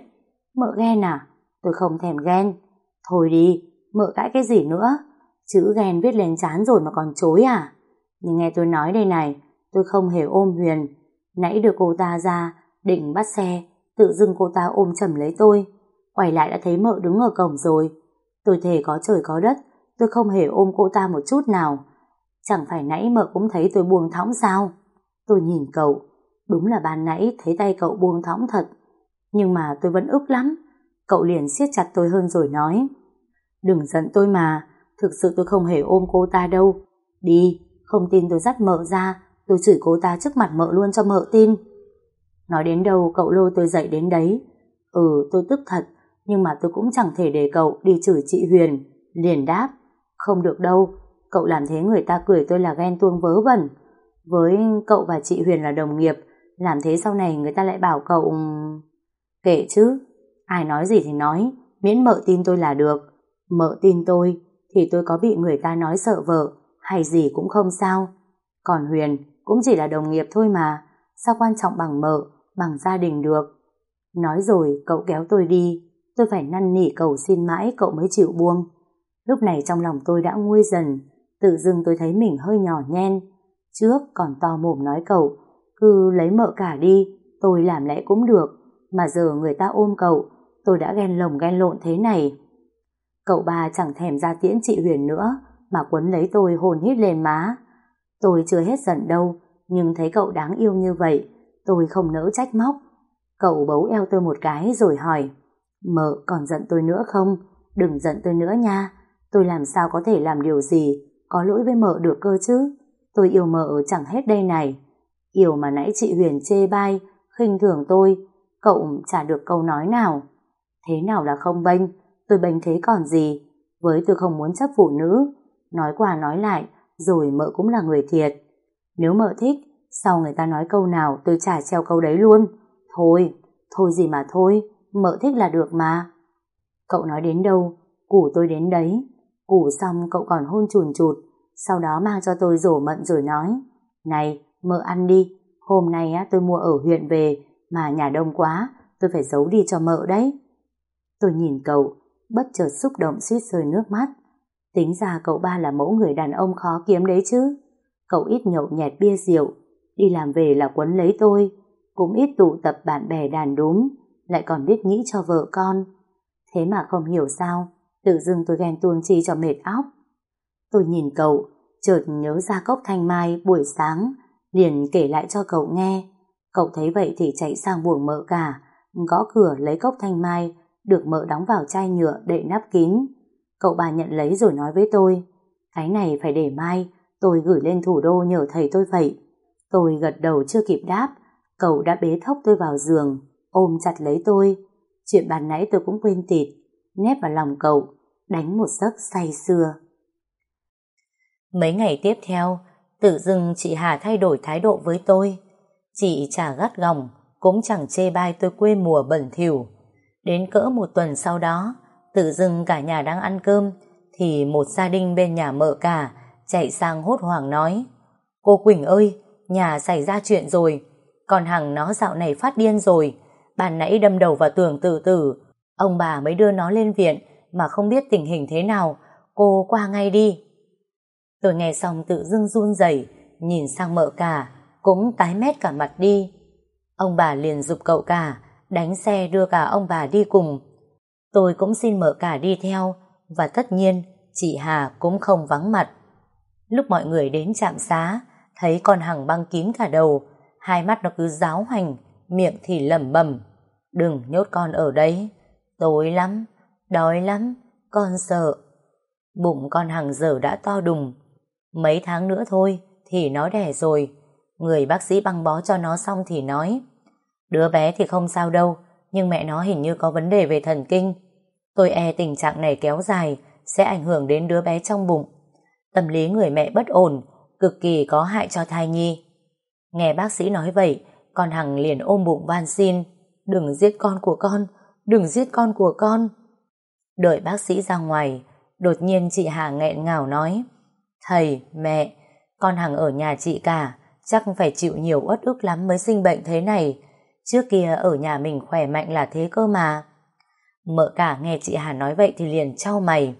Mợ ghen à? Tôi không thèm ghen. Thôi đi, mợ cãi cái gì nữa? Chữ ghen viết lên chán rồi mà còn chối à? Nhưng nghe tôi nói đây này, tôi không hề ôm Huyền. Nãy được cô ta ra, định bắt xe, tự dưng cô ta ôm chầm lấy tôi. Quay lại đã thấy mợ đứng ở cổng rồi. Tôi thề có trời có đất, tôi không hề ôm cô ta một chút nào. Chẳng phải nãy mợ cũng thấy tôi buông thõng sao? Tôi nhìn cậu, đúng là ban nãy thấy tay cậu buông thõng thật. Nhưng mà tôi vẫn ức lắm. Cậu liền siết chặt tôi hơn rồi nói. Đừng giận tôi mà, thực sự tôi không hề ôm cô ta đâu. Đi, không tin tôi dắt mợ ra, tôi chửi cô ta trước mặt mợ luôn cho mợ tin. Nói đến đâu cậu lôi tôi dậy đến đấy. Ừ, tôi tức thật, nhưng mà tôi cũng chẳng thể để cậu đi chửi chị Huyền. Liền đáp, không được đâu, cậu làm thế người ta cười tôi là ghen tuông vớ vẩn. Với cậu và chị Huyền là đồng nghiệp, làm thế sau này người ta lại bảo cậu... Ừ, kệ chứ, ai nói gì thì nói, miễn mợ tin tôi là được. Mợ tin tôi, thì tôi có bị người ta nói sợ vợ, hay gì cũng không sao. Còn Huyền cũng chỉ là đồng nghiệp thôi mà, sao quan trọng bằng mợ, bằng gia đình được. Nói rồi cậu kéo tôi đi, tôi phải năn nỉ cầu xin mãi cậu mới chịu buông. Lúc này trong lòng tôi đã nguôi dần, tự dưng tôi thấy mình hơi nhỏ nhen. Trước còn to mồm nói cậu, cứ lấy mợ cả đi, tôi làm lẽ cũng được, mà giờ người ta ôm cậu, tôi đã ghen lồng ghen lộn thế này. Cậu ba chẳng thèm ra tiễn chị Huyền nữa, mà quấn lấy tôi hồn hít lên má. Tôi chưa hết giận đâu, nhưng thấy cậu đáng yêu như vậy, tôi không nỡ trách móc. Cậu bấu eo tôi một cái rồi hỏi, mợ còn giận tôi nữa không? Đừng giận tôi nữa nha, tôi làm sao có thể làm điều gì, có lỗi với mợ được cơ chứ? Tôi yêu mợ chẳng hết đây này. Yêu mà nãy chị Huyền chê bai, khinh thường tôi, cậu chả được câu nói nào. Thế nào là không bênh, tôi bênh thế còn gì, với tôi không muốn chấp phụ nữ, nói qua nói lại, rồi mợ cũng là người thiệt. Nếu mợ thích, sau người ta nói câu nào tôi trả treo câu đấy luôn. Thôi, thôi gì mà thôi, mợ thích là được mà. Cậu nói đến đâu, củ tôi đến đấy. Củ xong cậu còn hôn chùn chụt, sau đó mang cho tôi rổ mận rồi nói. Này, mợ ăn đi, hôm nay á tôi mua ở huyện về, mà nhà đông quá, tôi phải giấu đi cho mợ đấy. Tôi nhìn cậu, bất chợt xúc động suýt rơi nước mắt. Tính ra cậu ba là mẫu người đàn ông khó kiếm đấy chứ. Cậu ít nhậu nhẹt bia rượu, đi làm về là quấn lấy tôi, cũng ít tụ tập bạn bè đàn đúng, lại còn biết nghĩ cho vợ con. Thế mà không hiểu sao, tự dưng tôi ghen tuông chi cho mệt óc. Tôi nhìn cậu, chợt nhớ ra cốc thanh mai buổi sáng, liền kể lại cho cậu nghe. Cậu thấy vậy thì chạy sang buồng mợ cả, gõ cửa lấy cốc thanh mai, được mợ đóng vào chai nhựa để nắp kín. Cậu bà nhận lấy rồi nói với tôi, cái này phải để mai, tôi gửi lên thủ đô nhờ thầy tôi vậy. Tôi gật đầu chưa kịp đáp, cậu đã bế thốc tôi vào giường, ôm chặt lấy tôi. Chuyện bàn nãy tôi cũng quên tịt, nép vào lòng cậu, đánh một giấc say sưa. Mấy ngày tiếp theo, tự dưng chị Hà thay đổi thái độ với tôi. Chị chả gắt gỏng, cũng chẳng chê bai tôi quê mùa bẩn thỉu. Đến cỡ một tuần sau đó, tự dưng cả nhà đang ăn cơm, thì một gia đình bên nhà mợ cả chạy sang hốt hoảng nói Cô Quỳnh ơi, nhà xảy ra chuyện rồi, còn Hằng nó dạo này phát điên rồi, bàn nãy đâm đầu vào tường tự tử, ông bà mới đưa nó lên viện mà không biết tình hình thế nào, cô qua ngay đi. Tôi nghe xong tự dưng run rẩy nhìn sang mợ cả, cũng tái mét cả mặt đi. Ông bà liền dục cậu cả, đánh xe đưa cả ông bà đi cùng. Tôi cũng xin mợ cả đi theo, và tất nhiên chị Hà cũng không vắng mặt. Lúc mọi người đến trạm xá, thấy con Hằng băng kín cả đầu, hai mắt nó cứ giáo hoành, miệng thì lẩm bẩm Đừng nhốt con ở đấy, tối lắm, đói lắm, con sợ. Bụng con Hằng giờ đã to đùng, mấy tháng nữa thôi thì nó đẻ rồi. Người bác sĩ băng bó cho nó xong thì nói, đứa bé thì không sao đâu, nhưng mẹ nó hình như có vấn đề về thần kinh. Tôi e tình trạng này kéo dài sẽ ảnh hưởng đến đứa bé trong bụng. Tâm lý người mẹ bất ổn, cực kỳ có hại cho thai nhi. Nghe bác sĩ nói vậy, con Hằng liền ôm bụng van xin, đừng giết con của con, đừng giết con của con. Đợi bác sĩ ra ngoài, đột nhiên chị Hà nghẹn ngào nói, thầy, mẹ, con Hằng ở nhà chị cả, chắc phải chịu nhiều uất ức lắm mới sinh bệnh thế này. Trước kia ở nhà mình khỏe mạnh là thế cơ mà. Mợ cả nghe chị Hà nói vậy thì liền trao mày.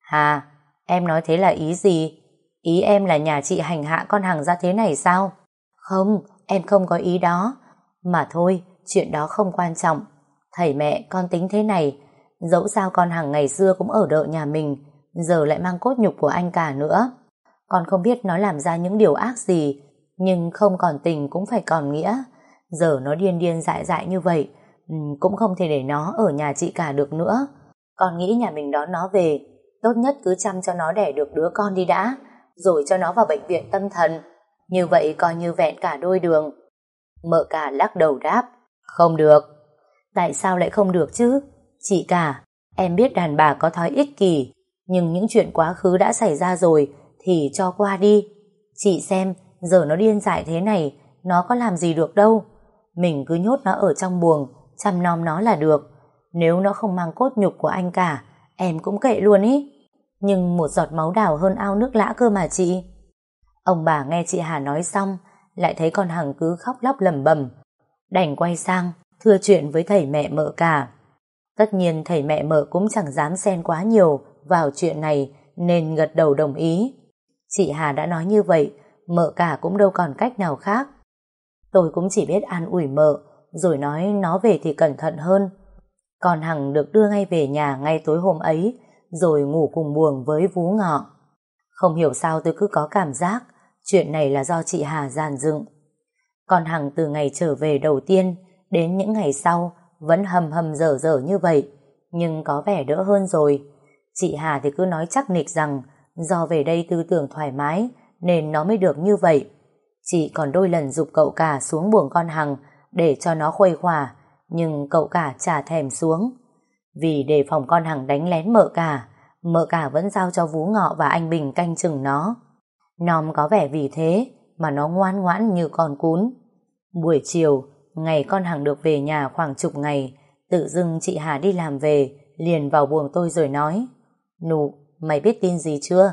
Hà, em nói thế là ý gì? Ý em là nhà chị hành hạ con Hằng ra thế này sao? Không, em không có ý đó. Mà thôi, chuyện đó không quan trọng. Thầy mẹ, con tính thế này. Dẫu sao con hàng ngày xưa cũng ở đợi nhà mình, giờ lại mang cốt nhục của anh cả nữa. Con không biết nó làm ra những điều ác gì, nhưng không còn tình cũng phải còn nghĩa. Giờ nó điên điên dại dại như vậy, ừ, cũng không thể để nó ở nhà chị cả được nữa. Con nghĩ nhà mình đón nó về, tốt nhất cứ chăm cho nó đẻ được đứa con đi đã, rồi cho nó vào bệnh viện tâm thần. Như vậy coi như vẹn cả đôi đường. Mợ cả lắc đầu đáp, không được. Tại sao lại không được chứ? Chị cả, em biết đàn bà có thói ích kỷ, nhưng những chuyện quá khứ đã xảy ra rồi thì cho qua đi. Chị xem, giờ nó điên dại thế này, nó có làm gì được đâu. Mình cứ nhốt nó ở trong buồng, chăm nom nó là được. Nếu nó không mang cốt nhục của anh cả, em cũng kệ luôn ý. Nhưng một giọt máu đào hơn ao nước lã cơ mà chị. Ông bà nghe chị Hà nói xong, lại thấy con Hằng cứ khóc lóc lầm bầm. Đành quay sang, thưa chuyện với thầy mẹ mợ cả. Tất nhiên thầy mẹ mợ cũng chẳng dám xen quá nhiều vào chuyện này nên gật đầu đồng ý. Chị Hà đã nói như vậy, mợ cả cũng đâu còn cách nào khác. Tôi cũng chỉ biết an ủi mợ, rồi nói nó về thì cẩn thận hơn. Còn Hằng được đưa ngay về nhà ngay tối hôm ấy, rồi ngủ cùng buồng với vú ngọ. Không hiểu sao tôi cứ có cảm giác chuyện này là do chị Hà giàn dựng. Còn Hằng từ ngày trở về đầu tiên đến những ngày sau vẫn hầm hầm dở dở như vậy, nhưng có vẻ đỡ hơn rồi. Chị Hà thì cứ nói chắc nịch rằng do về đây tư tưởng thoải mái nên nó mới được như vậy. Chị còn đôi lần dục cậu cả xuống buồng con Hằng để cho nó khuây khỏa, nhưng cậu cả chả thèm xuống. Vì đề phòng con Hằng đánh lén mợ cả, mợ cả vẫn giao cho Vú Ngọ và anh Bình canh chừng nó. Nom có vẻ vì thế mà nó ngoan ngoãn như con cún. Buổi chiều, ngày con Hằng được về nhà khoảng chục ngày, tự dưng chị Hà đi làm về, liền vào buồng tôi rồi nói Nụ, mày biết tin gì chưa?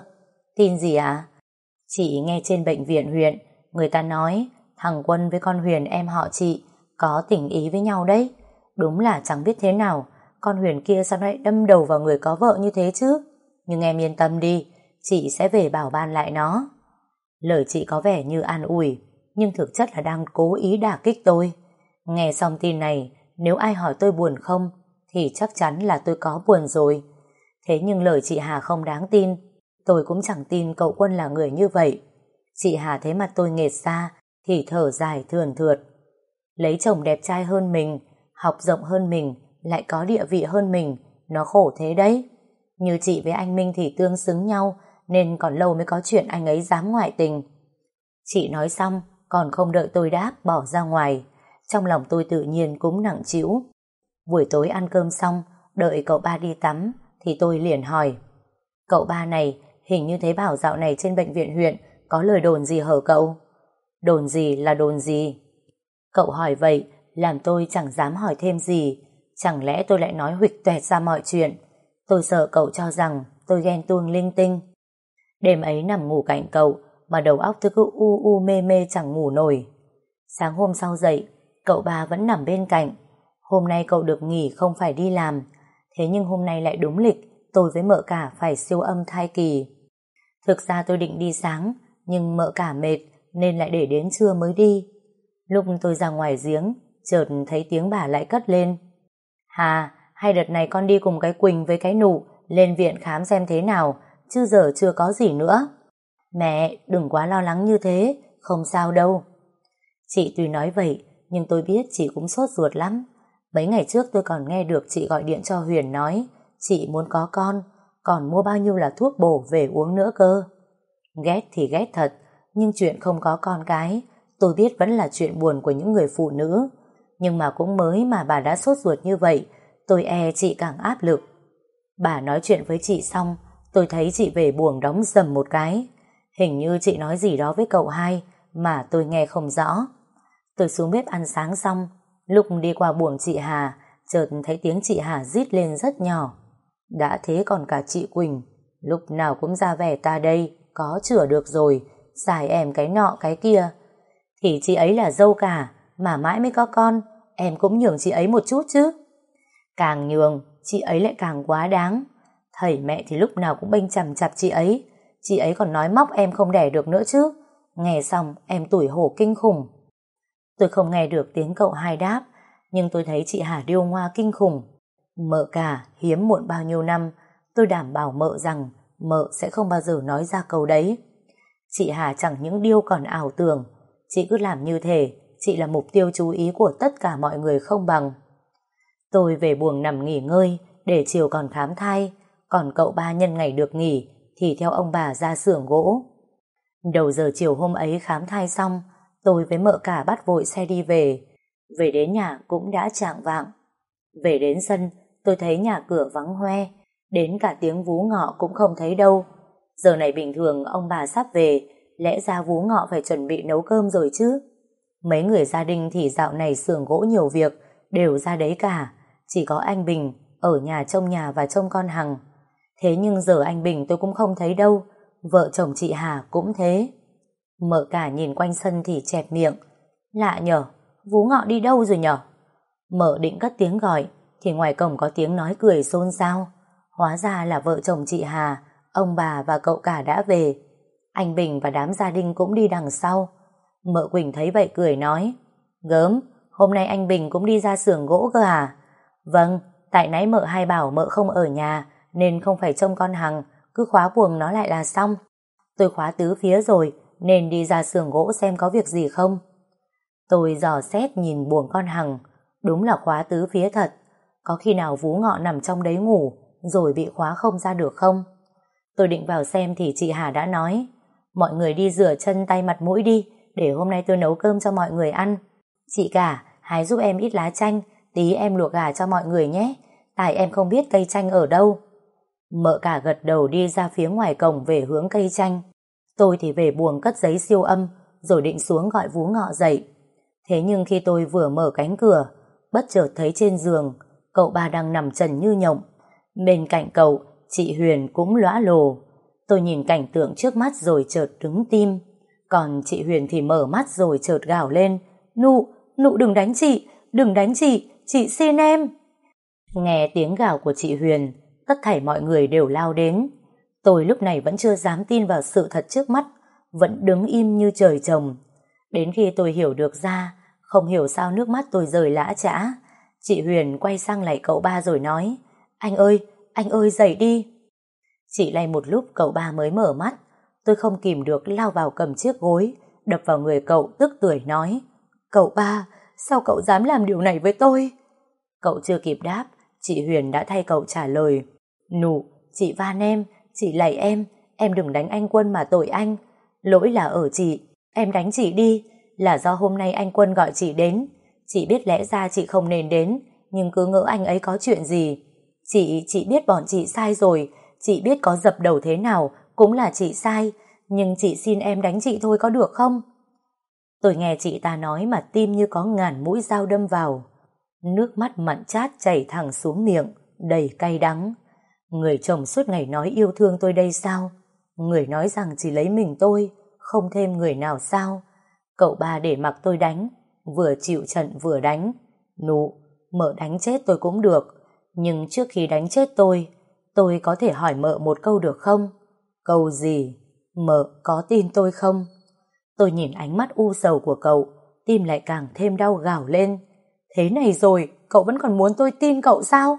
Tin gì à? Chị nghe trên bệnh viện huyện, người ta nói thằng Quân với con Huyền em họ chị có tình ý với nhau đấy. Đúng là chẳng biết thế nào, con Huyền kia sao lại đâm đầu vào người có vợ như thế chứ? Nhưng em yên tâm đi, chị sẽ về bảo ban lại nó. Lời chị có vẻ như an ủi, nhưng thực chất là đang cố ý đả kích tôi. Nghe xong tin này, nếu ai hỏi tôi buồn không, thì chắc chắn là tôi có buồn rồi. Thế nhưng lời chị Hà không đáng tin, tôi cũng chẳng tin cậu quân là người như vậy. Chị Hà thấy mặt tôi nghệt xa, thì thở dài thườn thượt. Lấy chồng đẹp trai hơn mình, học rộng hơn mình, lại có địa vị hơn mình, nó khổ thế đấy. Như chị với anh Minh thì tương xứng nhau, nên còn lâu mới có chuyện anh ấy dám ngoại tình. Chị nói xong, còn không đợi tôi đáp bỏ ra ngoài. Trong lòng tôi tự nhiên cũng nặng chịu. Buổi tối ăn cơm xong, đợi cậu ba đi tắm, thì tôi liền hỏi. Cậu ba này, hình như thấy bảo dạo này trên bệnh viện huyện có lời đồn gì hở cậu? Đồn gì là đồn gì? Cậu hỏi vậy, làm tôi chẳng dám hỏi thêm gì. Chẳng lẽ tôi lại nói huỵch tuẹt ra mọi chuyện? Tôi sợ cậu cho rằng tôi ghen tuông linh tinh. Đêm ấy nằm ngủ cạnh cậu, mà đầu óc tôi cứ u u mê mê chẳng ngủ nổi. Sáng hôm sau dậy, cậu ba vẫn nằm bên cạnh. Hôm nay cậu được nghỉ không phải đi làm, thế nhưng hôm nay lại đúng lịch, tôi với mợ cả phải siêu âm thai kỳ. Thực ra tôi định đi sáng, nhưng mợ cả mệt nên lại để đến trưa mới đi. Lúc tôi ra ngoài giếng, chợt thấy tiếng bà lại cất lên. Hà, hay đợt này con đi cùng cái Quỳnh với cái nụ lên viện khám xem thế nào, chứ giờ chưa có gì nữa. Mẹ, đừng quá lo lắng như thế, không sao đâu. Chị tuy nói vậy, nhưng tôi biết chị cũng sốt ruột lắm. Mấy ngày trước tôi còn nghe được chị gọi điện cho Huyền nói chị muốn có con, còn mua bao nhiêu là thuốc bổ về uống nữa cơ. Ghét thì ghét thật, nhưng chuyện không có con cái, tôi biết vẫn là chuyện buồn của những người phụ nữ. Nhưng mà cũng mới mà bà đã sốt ruột như vậy, tôi e chị càng áp lực. Bà nói chuyện với chị xong, tôi thấy chị về buồng đóng dầm một cái. Hình như chị nói gì đó với cậu hai mà tôi nghe không rõ. Tôi xuống bếp ăn sáng xong, lúc đi qua buồng chị Hà, chợt thấy tiếng chị Hà rít lên rất nhỏ. Đã thế còn cả chị Quỳnh, lúc nào cũng ra vẻ ta đây, có chữa được rồi, xài em cái nọ cái kia. Thì chị ấy là dâu cả, mà mãi mới có con, em cũng nhường chị ấy một chút chứ. Càng nhường, chị ấy lại càng quá đáng. Thầy mẹ thì lúc nào cũng bênh chằm chặp chị ấy, chị ấy còn nói móc em không đẻ được nữa chứ. Nghe xong em tủi hổ kinh khủng. Tôi không nghe được tiếng cậu hai đáp, nhưng tôi thấy chị Hà điêu ngoa kinh khủng. Mợ cả, hiếm muộn bao nhiêu năm, tôi đảm bảo mợ rằng mợ sẽ không bao giờ nói ra câu đấy. Chị Hà chẳng những điêu còn ảo tưởng, chị cứ làm như thế, chị là mục tiêu chú ý của tất cả mọi người không bằng. Tôi về buồng nằm nghỉ ngơi, để chiều còn khám thai, còn cậu ba nhân ngày được nghỉ, thì theo ông bà ra xưởng gỗ. Đầu giờ chiều hôm ấy khám thai xong, tôi với mợ cả bắt vội xe đi về. Về đến nhà cũng đã trạng vạng. Về đến sân, tôi thấy nhà cửa vắng hoe, đến cả tiếng vú ngọ cũng không thấy đâu. Giờ này bình thường ông bà sắp về, lẽ ra vú ngọ phải chuẩn bị nấu cơm rồi chứ. Mấy người gia đình thì dạo này xưởng gỗ nhiều việc, đều ra đấy cả. Chỉ có anh Bình ở nhà trông nhà và trông con Hằng. Thế nhưng giờ anh Bình tôi cũng không thấy đâu, vợ chồng chị Hà cũng thế. Mở cả nhìn quanh sân thì chẹp miệng. Lạ nhở, vú ngọ đi đâu rồi nhở? Mở định cất tiếng gọi, thì ngoài cổng có tiếng nói cười xôn xao. Hóa ra là vợ chồng chị Hà, ông bà và cậu cả đã về. Anh Bình và đám gia đình cũng đi đằng sau. Mợ Quỳnh thấy vậy cười nói, Gớm, hôm nay anh Bình cũng đi ra xưởng gỗ cơ à? Vâng, tại nãy mợ hai bảo mợ không ở nhà, nên không phải trông con Hằng, cứ khóa buồng nó lại là xong. Tôi khóa tứ phía rồi, nên đi ra xưởng gỗ xem có việc gì không. Tôi dò xét nhìn buồng con Hằng, đúng là khóa tứ phía thật. Có khi nào vú ngọ nằm trong đấy ngủ, rồi bị khóa không ra được không? Tôi định vào xem thì chị Hà đã nói, mọi người đi rửa chân tay mặt mũi đi, để hôm nay tôi nấu cơm cho mọi người ăn. Chị cả, hái giúp em ít lá chanh, tí em luộc gà cho mọi người nhé, tại em không biết cây chanh ở đâu. Mợ cả gật đầu đi ra phía ngoài cổng về hướng cây chanh. Tôi thì về buồng cất giấy siêu âm, rồi định xuống gọi vú ngọ dậy. Thế nhưng khi tôi vừa mở cánh cửa, bất chợt thấy trên giường, cậu ba đang nằm trần như nhộng. Bên cạnh cậu, chị Huyền cũng lõa lồ. Tôi nhìn cảnh tượng trước mắt rồi chợt đứng tim. Còn chị Huyền thì mở mắt rồi chợt gào lên. Nụ, Nụ đừng đánh chị, đừng đánh chị, chị xin em. Nghe tiếng gào của chị Huyền, tất thảy mọi người đều lao đến. Tôi lúc này vẫn chưa dám tin vào sự thật trước mắt, vẫn đứng im như trời trồng. Đến khi tôi hiểu được ra, không hiểu sao nước mắt tôi rời lã chã. Chị Huyền quay sang lại cậu ba rồi nói, anh ơi, anh ơi dậy đi. Chị lay một lúc cậu ba mới mở mắt, tôi không kìm được lao vào cầm chiếc gối, đập vào người cậu tức tuổi nói, cậu ba, sao cậu dám làm điều này với tôi? Cậu chưa kịp đáp, chị Huyền đã thay cậu trả lời, nụ, chị van em, chị lạy em, em đừng đánh anh Quân mà tội anh, lỗi là ở chị, em đánh chị đi, là do hôm nay anh Quân gọi chị đến, chị biết lẽ ra chị không nên đến, nhưng cứ ngỡ anh ấy có chuyện gì. Chị, chị biết bọn chị sai rồi, chị biết có dập đầu thế nào, cũng là chị sai, nhưng chị xin em đánh chị thôi có được không? Tôi nghe chị ta nói mà tim như có ngàn mũi dao đâm vào. Nước mắt mặn chát chảy thẳng xuống miệng, đầy cay đắng. Người chồng suốt ngày nói yêu thương tôi đây sao? Người nói rằng chỉ lấy mình tôi, không thêm người nào sao? Cậu ba để mặc tôi đánh, vừa chịu trận vừa đánh. Nụ, mợ đánh chết tôi cũng được, nhưng trước khi đánh chết tôi, tôi có thể hỏi mợ một câu được không? Câu gì? Mợ có tin tôi không? Tôi nhìn ánh mắt u sầu của cậu, tim lại càng thêm đau gào lên. Thế này rồi, cậu vẫn còn muốn tôi tin cậu sao?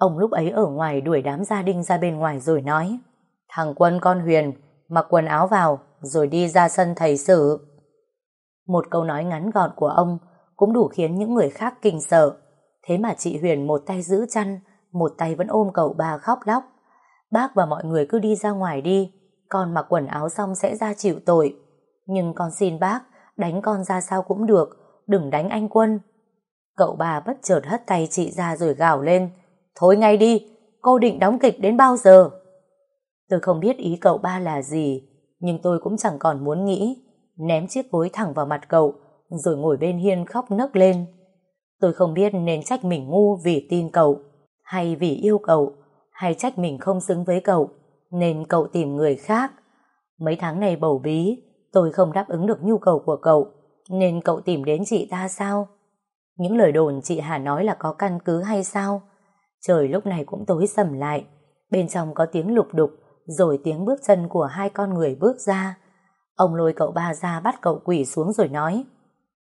Ông lúc ấy ở ngoài đuổi đám gia đình ra bên ngoài rồi nói Thằng quân con Huyền, mặc quần áo vào, rồi đi ra sân thầy xử. Một câu nói ngắn gọn của ông cũng đủ khiến những người khác kinh sợ. Thế mà chị Huyền một tay giữ chăn, một tay vẫn ôm cậu bà khóc lóc. Bác và mọi người cứ đi ra ngoài đi, con mặc quần áo xong sẽ ra chịu tội. Nhưng con xin bác, đánh con ra sao cũng được, đừng đánh anh Quân. Cậu bà bất chợt hất tay chị ra rồi gào lên. Thôi ngay đi, cô định đóng kịch đến bao giờ? Tôi không biết ý cậu ba là gì, nhưng tôi cũng chẳng còn muốn nghĩ. Ném chiếc gối thẳng vào mặt cậu, rồi ngồi bên hiên khóc nấc lên. Tôi không biết nên trách mình ngu vì tin cậu, hay vì yêu cậu, hay trách mình không xứng với cậu, nên cậu tìm người khác. Mấy tháng này bầu bí, tôi không đáp ứng được nhu cầu của cậu, nên cậu tìm đến chị ta sao? Những lời đồn chị Hà nói là có căn cứ hay sao? Trời lúc này cũng tối sầm lại, bên trong có tiếng lục đục, rồi tiếng bước chân của hai con người bước ra. Ông lôi cậu ba ra bắt cậu quỷ xuống rồi nói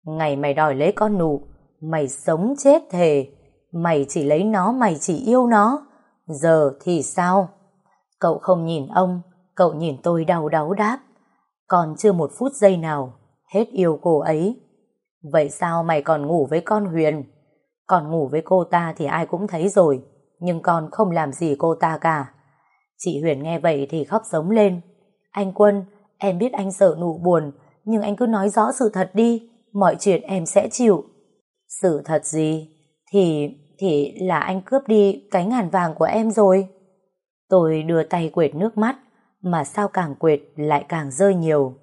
Ngày mày đòi lấy con nụ, mày sống chết thề, mày chỉ lấy nó, mày chỉ yêu nó. Giờ thì sao? Cậu không nhìn ông, cậu nhìn tôi đau đáu đáp. Còn chưa một phút giây nào, hết yêu cô ấy. Vậy sao mày còn ngủ với con Huyền? Còn ngủ với cô ta thì ai cũng thấy rồi, nhưng con không làm gì cô ta cả. Chị Huyền nghe vậy thì khóc giống lên. Anh Quân, em biết anh sợ nụ buồn, nhưng anh cứ nói rõ sự thật đi, mọi chuyện em sẽ chịu. Sự thật gì? Thì, thì là anh cướp đi cái ngàn vàng của em rồi. Tôi đưa tay quệt nước mắt, mà sao càng quệt lại càng rơi nhiều.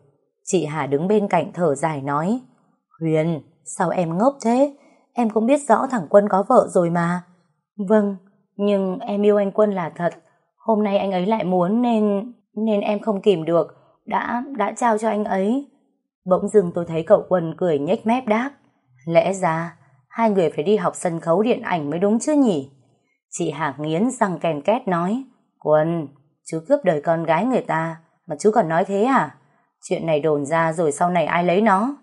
Chị Hà đứng bên cạnh thở dài nói, Huyền, sao em ngốc thế? Em cũng biết rõ thằng Quân có vợ rồi mà. Vâng, nhưng em yêu anh Quân là thật. Hôm nay anh ấy lại muốn nên nên em không kìm được, đã đã trao cho anh ấy. Bỗng dưng tôi thấy cậu Quân cười nhếch mép đáp. Lẽ ra, hai người phải đi học sân khấu điện ảnh mới đúng chứ nhỉ? Chị Hà nghiến răng kèn két nói, Quân, chú cướp đời con gái người ta, mà chú còn nói thế à? Chuyện này đồn ra rồi sau này ai lấy nó?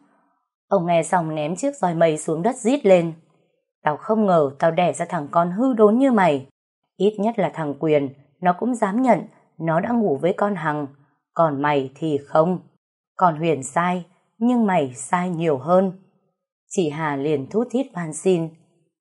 Ông nghe xong ném chiếc roi mây xuống đất rít lên. Tao không ngờ tao đẻ ra thằng con hư đốn như mày. Ít nhất là thằng Quyền, nó cũng dám nhận nó đã ngủ với con Hằng. Còn mày thì không. Còn Huyền sai, nhưng mày sai nhiều hơn. Chị Hà liền thút thít van xin.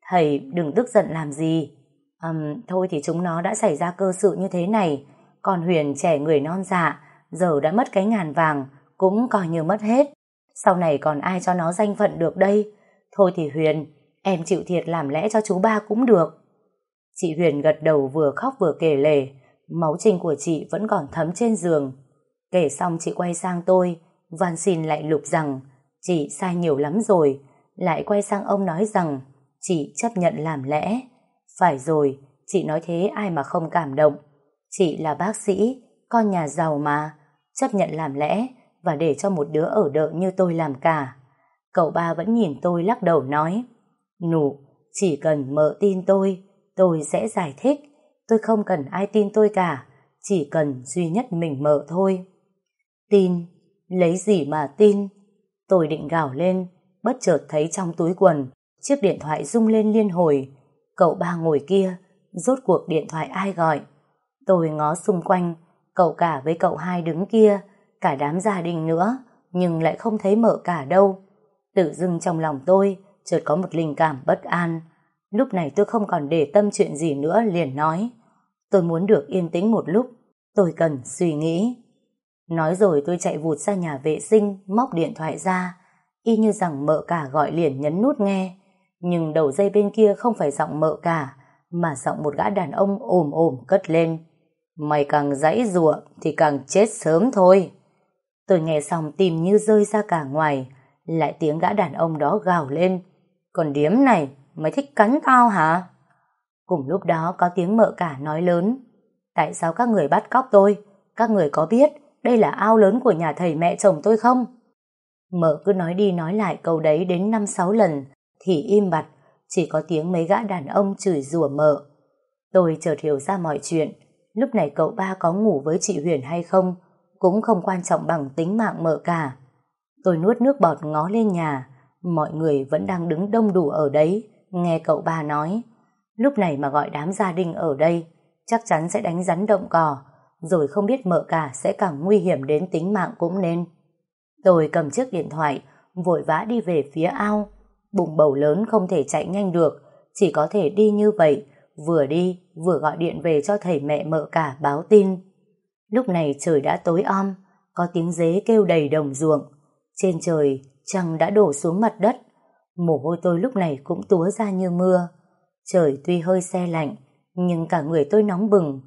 Thầy đừng tức giận làm gì. Um, thôi thì chúng nó đã xảy ra cơ sự như thế này. Còn Huyền trẻ người non dạ, giờ đã mất cái ngàn vàng, cũng coi như mất hết. Sau này còn ai cho nó danh phận được đây? Thôi thì Huyền, em chịu thiệt làm lẽ cho chú ba cũng được. Chị Huyền gật đầu vừa khóc vừa kể lể, máu trinh của chị vẫn còn thấm trên giường. Kể xong chị quay sang tôi, van xin lại lục rằng chị sai nhiều lắm rồi, lại quay sang ông nói rằng chị chấp nhận làm lẽ. Phải rồi, chị nói thế ai mà không cảm động. Chị là bác sĩ, con nhà giàu mà, chấp nhận làm lẽ và để cho một đứa ở đợ như tôi làm cả. Cậu ba vẫn nhìn tôi lắc đầu nói Nụ, chỉ cần mợ tin tôi, tôi sẽ giải thích. Tôi không cần ai tin tôi cả, chỉ cần duy nhất mình mợ thôi. Tin, lấy gì mà tin? Tôi định gào lên, bất chợt thấy trong túi quần, chiếc điện thoại rung lên liên hồi. Cậu ba ngồi kia, rốt cuộc điện thoại ai gọi. Tôi ngó xung quanh, cậu cả với cậu hai đứng kia, cả đám gia đình nữa, nhưng lại không thấy mợ cả đâu. Tự dưng trong lòng tôi, chợt có một linh cảm bất an. Lúc này tôi không còn để tâm chuyện gì nữa liền nói. Tôi muốn được yên tĩnh một lúc, tôi cần suy nghĩ. Nói rồi tôi chạy vụt ra nhà vệ sinh, móc điện thoại ra, y như rằng mợ cả gọi liền nhấn nút nghe. Nhưng đầu dây bên kia không phải giọng mợ cả, mà giọng một gã đàn ông ồm ồm cất lên. Mày càng dãy rụa thì càng chết sớm thôi. Tôi nghe xong tìm như rơi ra cả ngoài, lại tiếng gã đàn ông đó gào lên. Còn điếm này, mày thích cắn tao hả? Cùng lúc đó có tiếng mợ cả nói lớn. Tại sao các người bắt cóc tôi? Các người có biết đây là ao lớn của nhà thầy mẹ chồng tôi không? Mợ cứ nói đi nói lại câu đấy đến năm sáu lần, thì im bặt, chỉ có tiếng mấy gã đàn ông chửi rủa mợ. Tôi chợt hiểu ra mọi chuyện, lúc này cậu ba có ngủ với chị Huyền hay không, cũng không quan trọng bằng tính mạng mợ cả. Tôi nuốt nước bọt ngó lên nhà, mọi người vẫn đang đứng đông đủ ở đấy, nghe cậu ba nói. Lúc này mà gọi đám gia đình ở đây, chắc chắn sẽ đánh rắn động cỏ, rồi không biết mợ cả sẽ càng nguy hiểm đến tính mạng cũng nên. Tôi cầm chiếc điện thoại, vội vã đi về phía ao. Bụng bầu lớn không thể chạy nhanh được, chỉ có thể đi như vậy, vừa đi vừa gọi điện về cho thầy mẹ mợ cả báo tin. Lúc này trời đã tối om, có tiếng dế kêu đầy đồng ruộng. Trên trời, trăng đã đổ xuống mặt đất. Mồ hôi tôi lúc này cũng túa ra như mưa. Trời tuy hơi xe lạnh, nhưng cả người tôi nóng bừng.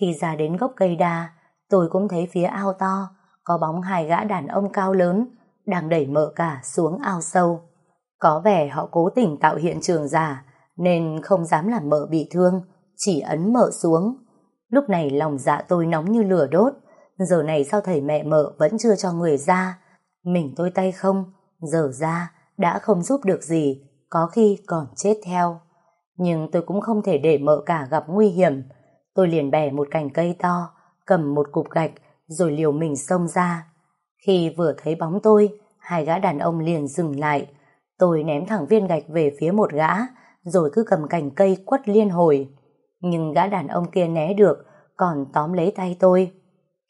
Khi ra đến gốc cây đa, tôi cũng thấy phía ao to, có bóng hai gã đàn ông cao lớn, đang đẩy mợ cả xuống ao sâu. Có vẻ họ cố tình tạo hiện trường giả, nên không dám làm mợ bị thương, chỉ ấn mợ xuống. Lúc này lòng dạ tôi nóng như lửa đốt, giờ này sao thầy mẹ mợ vẫn chưa cho người ra. Mình tôi tay không, giờ ra đã không giúp được gì, có khi còn chết theo. Nhưng tôi cũng không thể để mợ cả gặp nguy hiểm. Tôi liền bẻ một cành cây to, cầm một cục gạch, rồi liều mình xông ra. Khi vừa thấy bóng tôi, hai gã đàn ông liền dừng lại. Tôi ném thẳng viên gạch về phía một gã, rồi cứ cầm cành cây quất liên hồi. Nhưng gã đàn ông kia né được, còn tóm lấy tay tôi.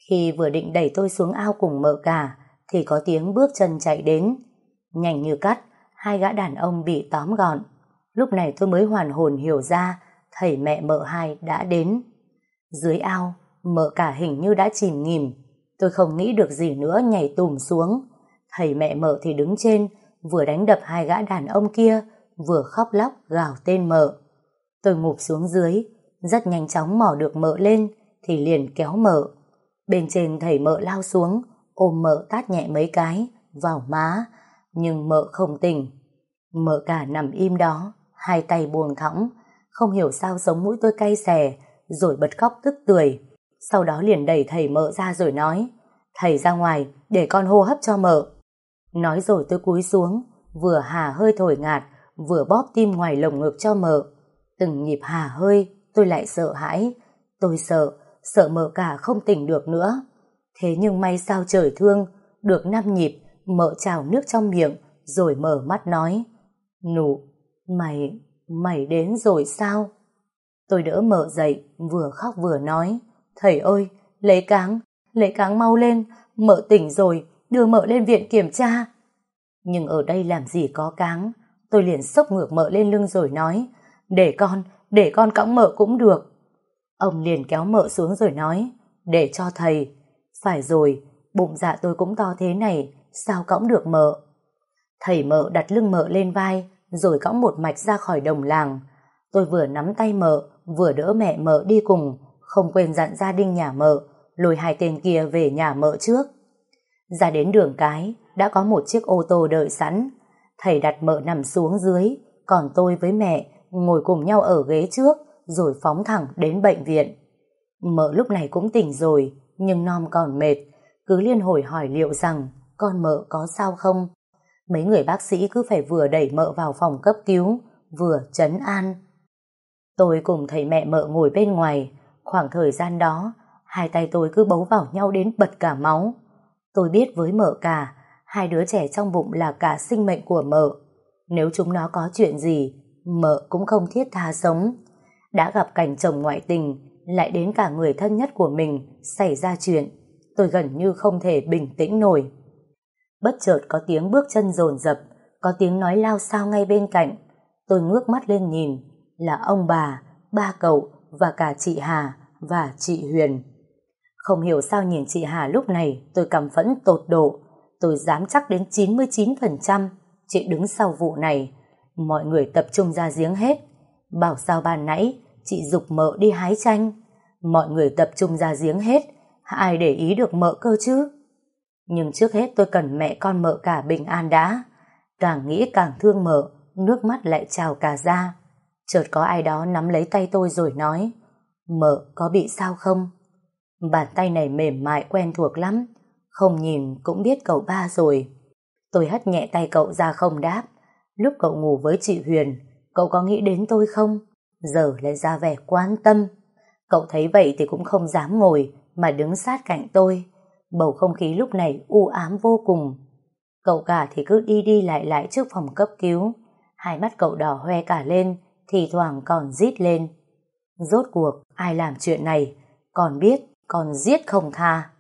Khi vừa định đẩy tôi xuống ao cùng mợ cả, thì có tiếng bước chân chạy đến. Nhanh như cắt, hai gã đàn ông bị tóm gọn. Lúc này tôi mới hoàn hồn hiểu ra thầy mẹ mợ hai đã đến. Dưới ao, mợ cả hình như đã chìm nghỉm. Tôi không nghĩ được gì nữa nhảy tùm xuống. Thầy mẹ mợ thì đứng trên, vừa đánh đập hai gã đàn ông kia, vừa khóc lóc gào tên mợ. Tôi ngụp xuống dưới, rất nhanh chóng mỏ được mợ lên, thì liền kéo mợ. Bên trên thầy mợ lao xuống, ôm mợ tát nhẹ mấy cái, vào má, nhưng mợ không tỉnh. Mợ cả nằm im đó, hai tay buồn thõng, không hiểu sao sống mũi tôi cay xè, rồi bật khóc tức tưởi. Sau đó liền đẩy thầy mợ ra rồi nói, thầy ra ngoài để con hô hấp cho mợ. Nói rồi tôi cúi xuống, vừa hà hơi thổi ngạt, vừa bóp tim ngoài lồng ngực cho mợ. Từng nhịp hà hơi, tôi lại sợ hãi. Tôi sợ, sợ mợ cả không tỉnh được nữa. Thế nhưng may sao trời thương, được năm nhịp, mợ trào nước trong miệng, rồi mở mắt nói. Nụ, mày, mày đến rồi sao? Tôi đỡ mợ dậy, vừa khóc vừa nói. Thầy ơi, lấy cáng, lấy cáng mau lên, mợ tỉnh rồi, đưa mợ lên viện kiểm tra. Nhưng ở đây làm gì có cáng, tôi liền sốc ngược mợ lên lưng rồi nói, để con, để con cõng mợ cũng được. Ông liền kéo mợ xuống rồi nói, để cho thầy. Phải rồi, bụng dạ tôi cũng to thế này, sao cõng được mợ? Thầy mợ đặt lưng mợ lên vai, rồi cõng một mạch ra khỏi đồng làng. Tôi vừa nắm tay mợ, vừa đỡ mẹ mợ đi cùng, không quên dặn gia đình nhà mợ, lùi hai tên kia về nhà mợ trước. Ra đến đường cái, đã có một chiếc ô tô đợi sẵn. Thầy đặt mợ nằm xuống dưới, còn tôi với mẹ ngồi cùng nhau ở ghế trước, rồi phóng thẳng đến bệnh viện. Mợ lúc này cũng tỉnh rồi, nhưng non còn mệt, cứ liên hồi hỏi liệu rằng con mợ có sao không. Mấy người bác sĩ cứ phải vừa đẩy mợ vào phòng cấp cứu, vừa chấn an. Tôi cùng thầy mẹ mợ ngồi bên ngoài, khoảng thời gian đó, hai tay tôi cứ bấu vào nhau đến bật cả máu. Tôi biết với mợ cả, hai đứa trẻ trong bụng là cả sinh mệnh của mợ. Nếu chúng nó có chuyện gì, mợ cũng không thiết tha sống. Đã gặp cảnh chồng ngoại tình, lại đến cả người thân nhất của mình xảy ra chuyện, tôi gần như không thể bình tĩnh nổi. Bất chợt có tiếng bước chân rồn rập, có tiếng nói lao sao ngay bên cạnh. Tôi ngước mắt lên nhìn, là ông bà, ba cậu và cả chị Hà và chị Huyền. Không hiểu sao nhìn chị Hà lúc này tôi cảm phẫn tột độ. Tôi dám chắc đến 99% chị đứng sau vụ này. Mọi người tập trung ra giếng hết. Bảo sao ban nãy chị dục mợ đi hái chanh. Mọi người tập trung ra giếng hết. Ai để ý được mợ cơ chứ? Nhưng trước hết tôi cần mẹ con mợ cả bình an đã. Càng nghĩ càng thương mợ, nước mắt lại trào cả ra. Chợt có ai đó nắm lấy tay tôi rồi nói Mợ có bị sao không? Bàn tay này mềm mại quen thuộc lắm Không nhìn cũng biết cậu ba rồi Tôi hất nhẹ tay cậu ra không đáp Lúc cậu ngủ với chị Huyền Cậu có nghĩ đến tôi không? Giờ lại ra vẻ quan tâm Cậu thấy vậy thì cũng không dám ngồi Mà đứng sát cạnh tôi Bầu không khí lúc này u ám vô cùng Cậu cả thì cứ đi đi lại lại trước phòng cấp cứu Hai mắt cậu đỏ hoe cả lên thì thoảng còn rít lên. Rốt cuộc, ai làm chuyện này, còn biết, còn giết không tha.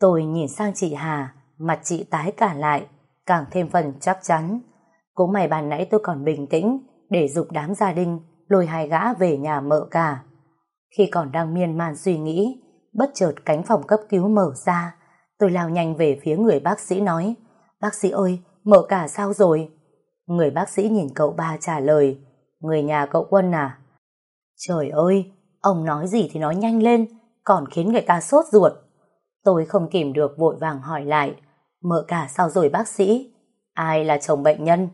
Tôi nhìn sang chị Hà, mặt chị tái cả lại, càng thêm phần chắc chắn. Cũng may bàn nãy tôi còn bình tĩnh, để dục đám gia đình, lôi hai gã về nhà mợ cả. Khi còn đang miên man suy nghĩ, bất chợt cánh phòng cấp cứu mở ra, tôi lao nhanh về phía người bác sĩ nói, bác sĩ ơi, mợ cả sao rồi? Người bác sĩ nhìn cậu ba trả lời, Người nhà cậu Quân à? Trời ơi, ông nói gì thì nói nhanh lên, còn khiến người ta sốt ruột. Tôi không kìm được vội vàng hỏi lại, mợ cả sao rồi bác sĩ? Ai là chồng bệnh nhân?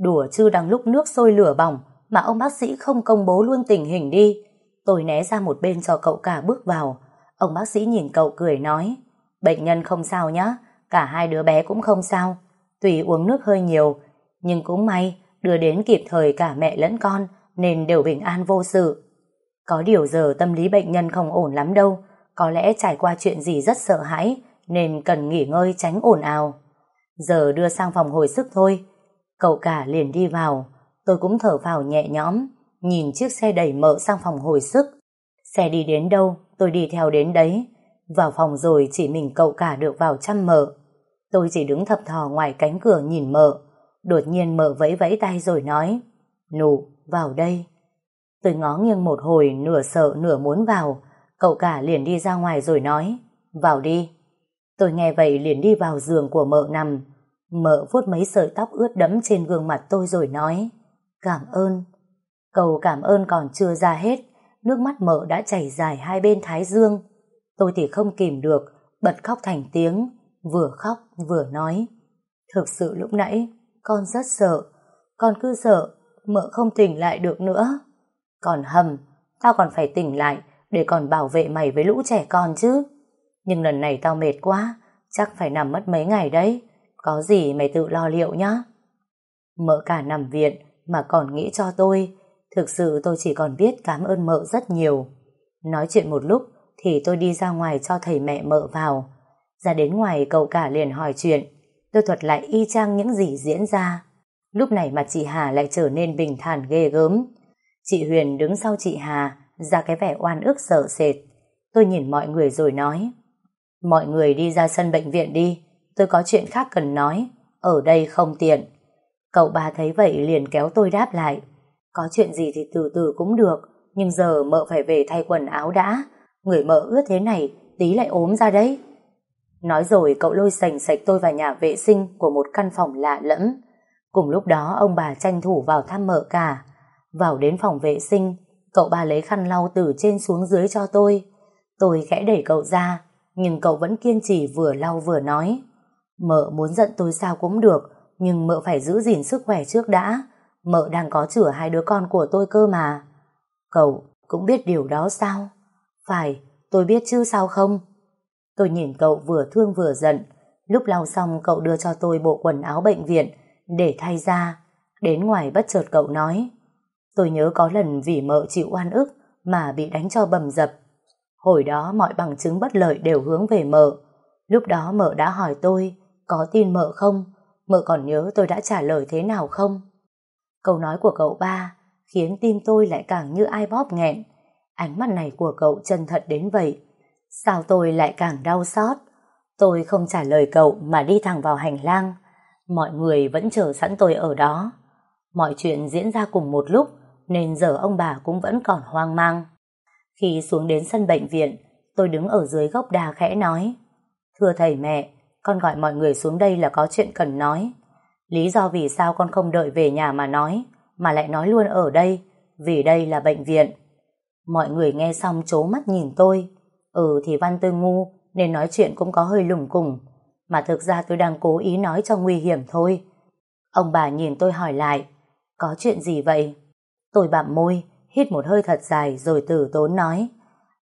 Đùa chứ đang lúc nước sôi lửa bỏng mà ông bác sĩ không công bố luôn tình hình đi. Tôi né ra một bên cho cậu cả bước vào. Ông bác sĩ nhìn cậu cười nói, bệnh nhân không sao nhá, cả hai đứa bé cũng không sao. Tùy uống nước hơi nhiều, nhưng cũng may đưa đến kịp thời cả mẹ lẫn con nên đều bình an vô sự. Có điều giờ tâm lý bệnh nhân không ổn lắm đâu, có lẽ trải qua chuyện gì rất sợ hãi nên cần nghỉ ngơi tránh ồn ào. Giờ đưa sang phòng hồi sức thôi. Cậu cả liền đi vào, tôi cũng thở vào nhẹ nhõm, nhìn chiếc xe đẩy mỡ sang phòng hồi sức. Xe đi đến đâu, tôi đi theo đến đấy. Vào phòng rồi chỉ mình cậu cả được vào chăm mợ. Tôi chỉ đứng thập thò ngoài cánh cửa nhìn mợ. Đột nhiên mở vẫy vẫy tay rồi nói Nụ, vào đây Tôi ngó nghiêng một hồi nửa sợ nửa muốn vào Cậu cả liền đi ra ngoài rồi nói Vào đi Tôi nghe vậy liền đi vào giường của mợ nằm mở vuốt mấy sợi tóc ướt đẫm trên gương mặt tôi rồi nói Cảm ơn Cầu cảm ơn còn chưa ra hết Nước mắt mợ đã chảy dài hai bên thái dương Tôi thì không kìm được Bật khóc thành tiếng Vừa khóc vừa nói Thực sự lúc nãy con rất sợ. Con cứ sợ, mợ không tỉnh lại được nữa. Còn hầm, tao còn phải tỉnh lại để còn bảo vệ mày với lũ trẻ con chứ. Nhưng lần này tao mệt quá, chắc phải nằm mất mấy ngày đấy. Có gì mày tự lo liệu nhá. Mợ cả nằm viện mà còn nghĩ cho tôi. Thực sự tôi chỉ còn biết cảm ơn mợ rất nhiều. Nói chuyện một lúc thì tôi đi ra ngoài cho thầy mẹ mợ vào. Ra đến ngoài cậu cả liền hỏi chuyện. Tôi thuật lại y chang những gì diễn ra. Lúc này mà chị Hà lại trở nên bình thản ghê gớm. Chị Huyền đứng sau chị Hà, ra cái vẻ oan ức sợ sệt. Tôi nhìn mọi người rồi nói. Mọi người đi ra sân bệnh viện đi, tôi có chuyện khác cần nói, ở đây không tiện. Cậu bà thấy vậy liền kéo tôi đáp lại. Có chuyện gì thì từ từ cũng được, nhưng giờ mợ phải về thay quần áo đã. Người mợ ướt thế này, tí lại ốm ra đấy. Nói rồi cậu lôi sành sạch tôi vào nhà vệ sinh của một căn phòng lạ lẫm. Cùng lúc đó ông bà tranh thủ vào thăm mợ cả. Vào đến phòng vệ sinh, cậu bà lấy khăn lau từ trên xuống dưới cho tôi. Tôi khẽ đẩy cậu ra, nhưng cậu vẫn kiên trì vừa lau vừa nói. Mợ muốn giận tôi sao cũng được, nhưng mợ phải giữ gìn sức khỏe trước đã. Mợ đang có chữa hai đứa con của tôi cơ mà. Cậu cũng biết điều đó sao? Phải, tôi biết chứ sao không? Tôi nhìn cậu vừa thương vừa giận. Lúc lau xong cậu đưa cho tôi bộ quần áo bệnh viện, Để thay ra, đến ngoài bất chợt cậu nói. Tôi nhớ có lần vì mợ chịu oan ức mà bị đánh cho bầm dập. Hồi đó mọi bằng chứng bất lợi đều hướng về mợ. Lúc đó mợ đã hỏi tôi có tin mợ không? Mợ còn nhớ tôi đã trả lời thế nào không? Câu nói của cậu ba khiến tim tôi lại càng như ai bóp nghẹn. Ánh mắt này của cậu chân thật đến vậy. Sao tôi lại càng đau xót? Tôi không trả lời cậu mà đi thẳng vào hành lang. Mọi người vẫn chờ sẵn tôi ở đó. Mọi chuyện diễn ra cùng một lúc nên giờ ông bà cũng vẫn còn hoang mang. Khi xuống đến sân bệnh viện, tôi đứng ở dưới gốc đà khẽ nói Thưa thầy mẹ, con gọi mọi người xuống đây là có chuyện cần nói. Lý do vì sao con không đợi về nhà mà nói, mà lại nói luôn ở đây, vì đây là bệnh viện. Mọi người nghe xong chố mắt nhìn tôi. Ừ thì văn tôi ngu, nên nói chuyện cũng có hơi lùng cùng. Mà thực ra tôi đang cố ý nói cho nguy hiểm thôi. Ông bà nhìn tôi hỏi lại, có chuyện gì vậy? Tôi bạm môi, hít một hơi thật dài rồi tử tốn nói.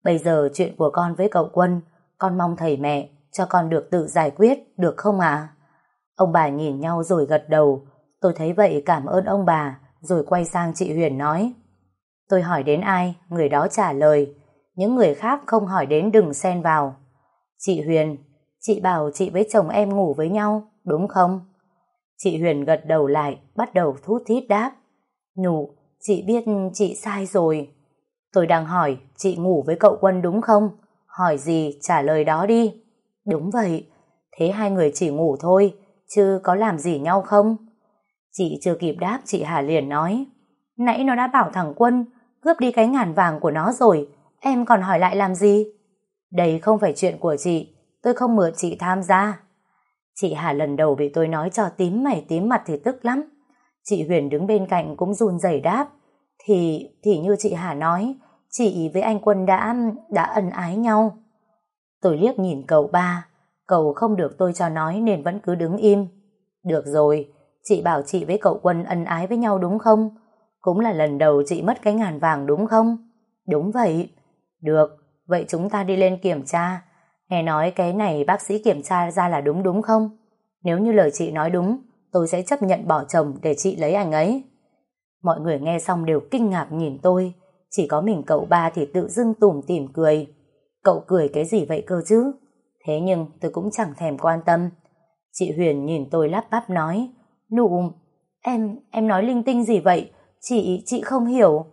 Bây giờ chuyện của con với cậu Quân, con mong thầy mẹ cho con được tự giải quyết, được không ạ? Ông bà nhìn nhau rồi gật đầu. Tôi thấy vậy cảm ơn ông bà, rồi quay sang chị Huyền nói. Tôi hỏi đến ai, người đó trả lời. Những người khác không hỏi đến đừng xen vào. Chị Huyền, chị bảo chị với chồng em ngủ với nhau, đúng không? Chị Huyền gật đầu lại, bắt đầu thút thít đáp. Nụ, chị biết chị sai rồi. Tôi đang hỏi, chị ngủ với cậu Quân đúng không? Hỏi gì, trả lời đó đi. Đúng vậy, thế hai người chỉ ngủ thôi, chứ có làm gì nhau không? Chị chưa kịp đáp, chị Hà liền nói. Nãy nó đã bảo thằng Quân cướp đi cái ngàn vàng của nó rồi, em còn hỏi lại làm gì? Đây không phải chuyện của chị, tôi không mượn chị tham gia. Chị Hà lần đầu bị tôi nói cho tím mày tím mặt thì tức lắm. Chị Huyền đứng bên cạnh cũng run rẩy đáp. Thì, thì như chị Hà nói, chị với anh Quân đã, đã ân ái nhau. Tôi liếc nhìn cậu ba, cậu không được tôi cho nói nên vẫn cứ đứng im. Được rồi, chị bảo chị với cậu Quân ân ái với nhau đúng không? Cũng là lần đầu chị mất cái ngàn vàng đúng không? Đúng vậy. Được, vậy chúng ta đi lên kiểm tra. Nghe nói cái này bác sĩ kiểm tra ra là đúng đúng không? Nếu như lời chị nói đúng, tôi sẽ chấp nhận bỏ chồng để chị lấy anh ấy. Mọi người nghe xong đều kinh ngạc nhìn tôi, chỉ có mình cậu ba thì tự dưng tủm tỉm cười. Cậu cười cái gì vậy cơ chứ? Thế nhưng tôi cũng chẳng thèm quan tâm. Chị Huyền nhìn tôi lắp bắp nói, Nụ, em, em nói linh tinh gì vậy? Chị, chị không hiểu.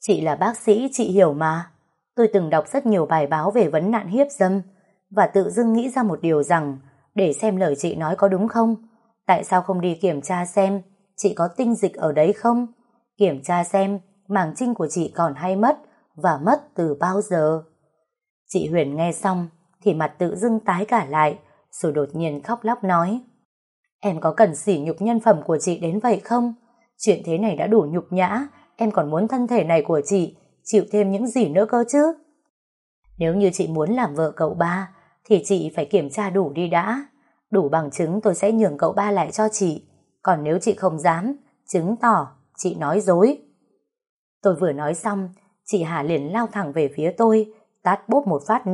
Chị là bác sĩ, chị hiểu mà. Tôi từng đọc rất nhiều bài báo về vấn nạn hiếp dâm và tự dưng nghĩ ra một điều rằng để xem lời chị nói có đúng không. Tại sao không đi kiểm tra xem chị có tinh dịch ở đấy không? Kiểm tra xem màng trinh của chị còn hay mất và mất từ bao giờ? Chị Huyền nghe xong thì mặt tự dưng tái cả lại rồi đột nhiên khóc lóc nói Em có cần sỉ nhục nhân phẩm của chị đến vậy không? Chuyện thế này đã đủ nhục nhã em còn muốn thân thể này của chị chịu thêm những gì nữa cơ chứ? Nếu như chị muốn làm vợ cậu ba thì chị phải kiểm tra đủ đi đã. Đủ bằng chứng tôi sẽ nhường cậu ba lại cho chị. Còn nếu chị không dám, chứng tỏ chị nói dối. Tôi vừa nói xong, chị Hà liền lao thẳng về phía tôi, tát bốp một phát nổ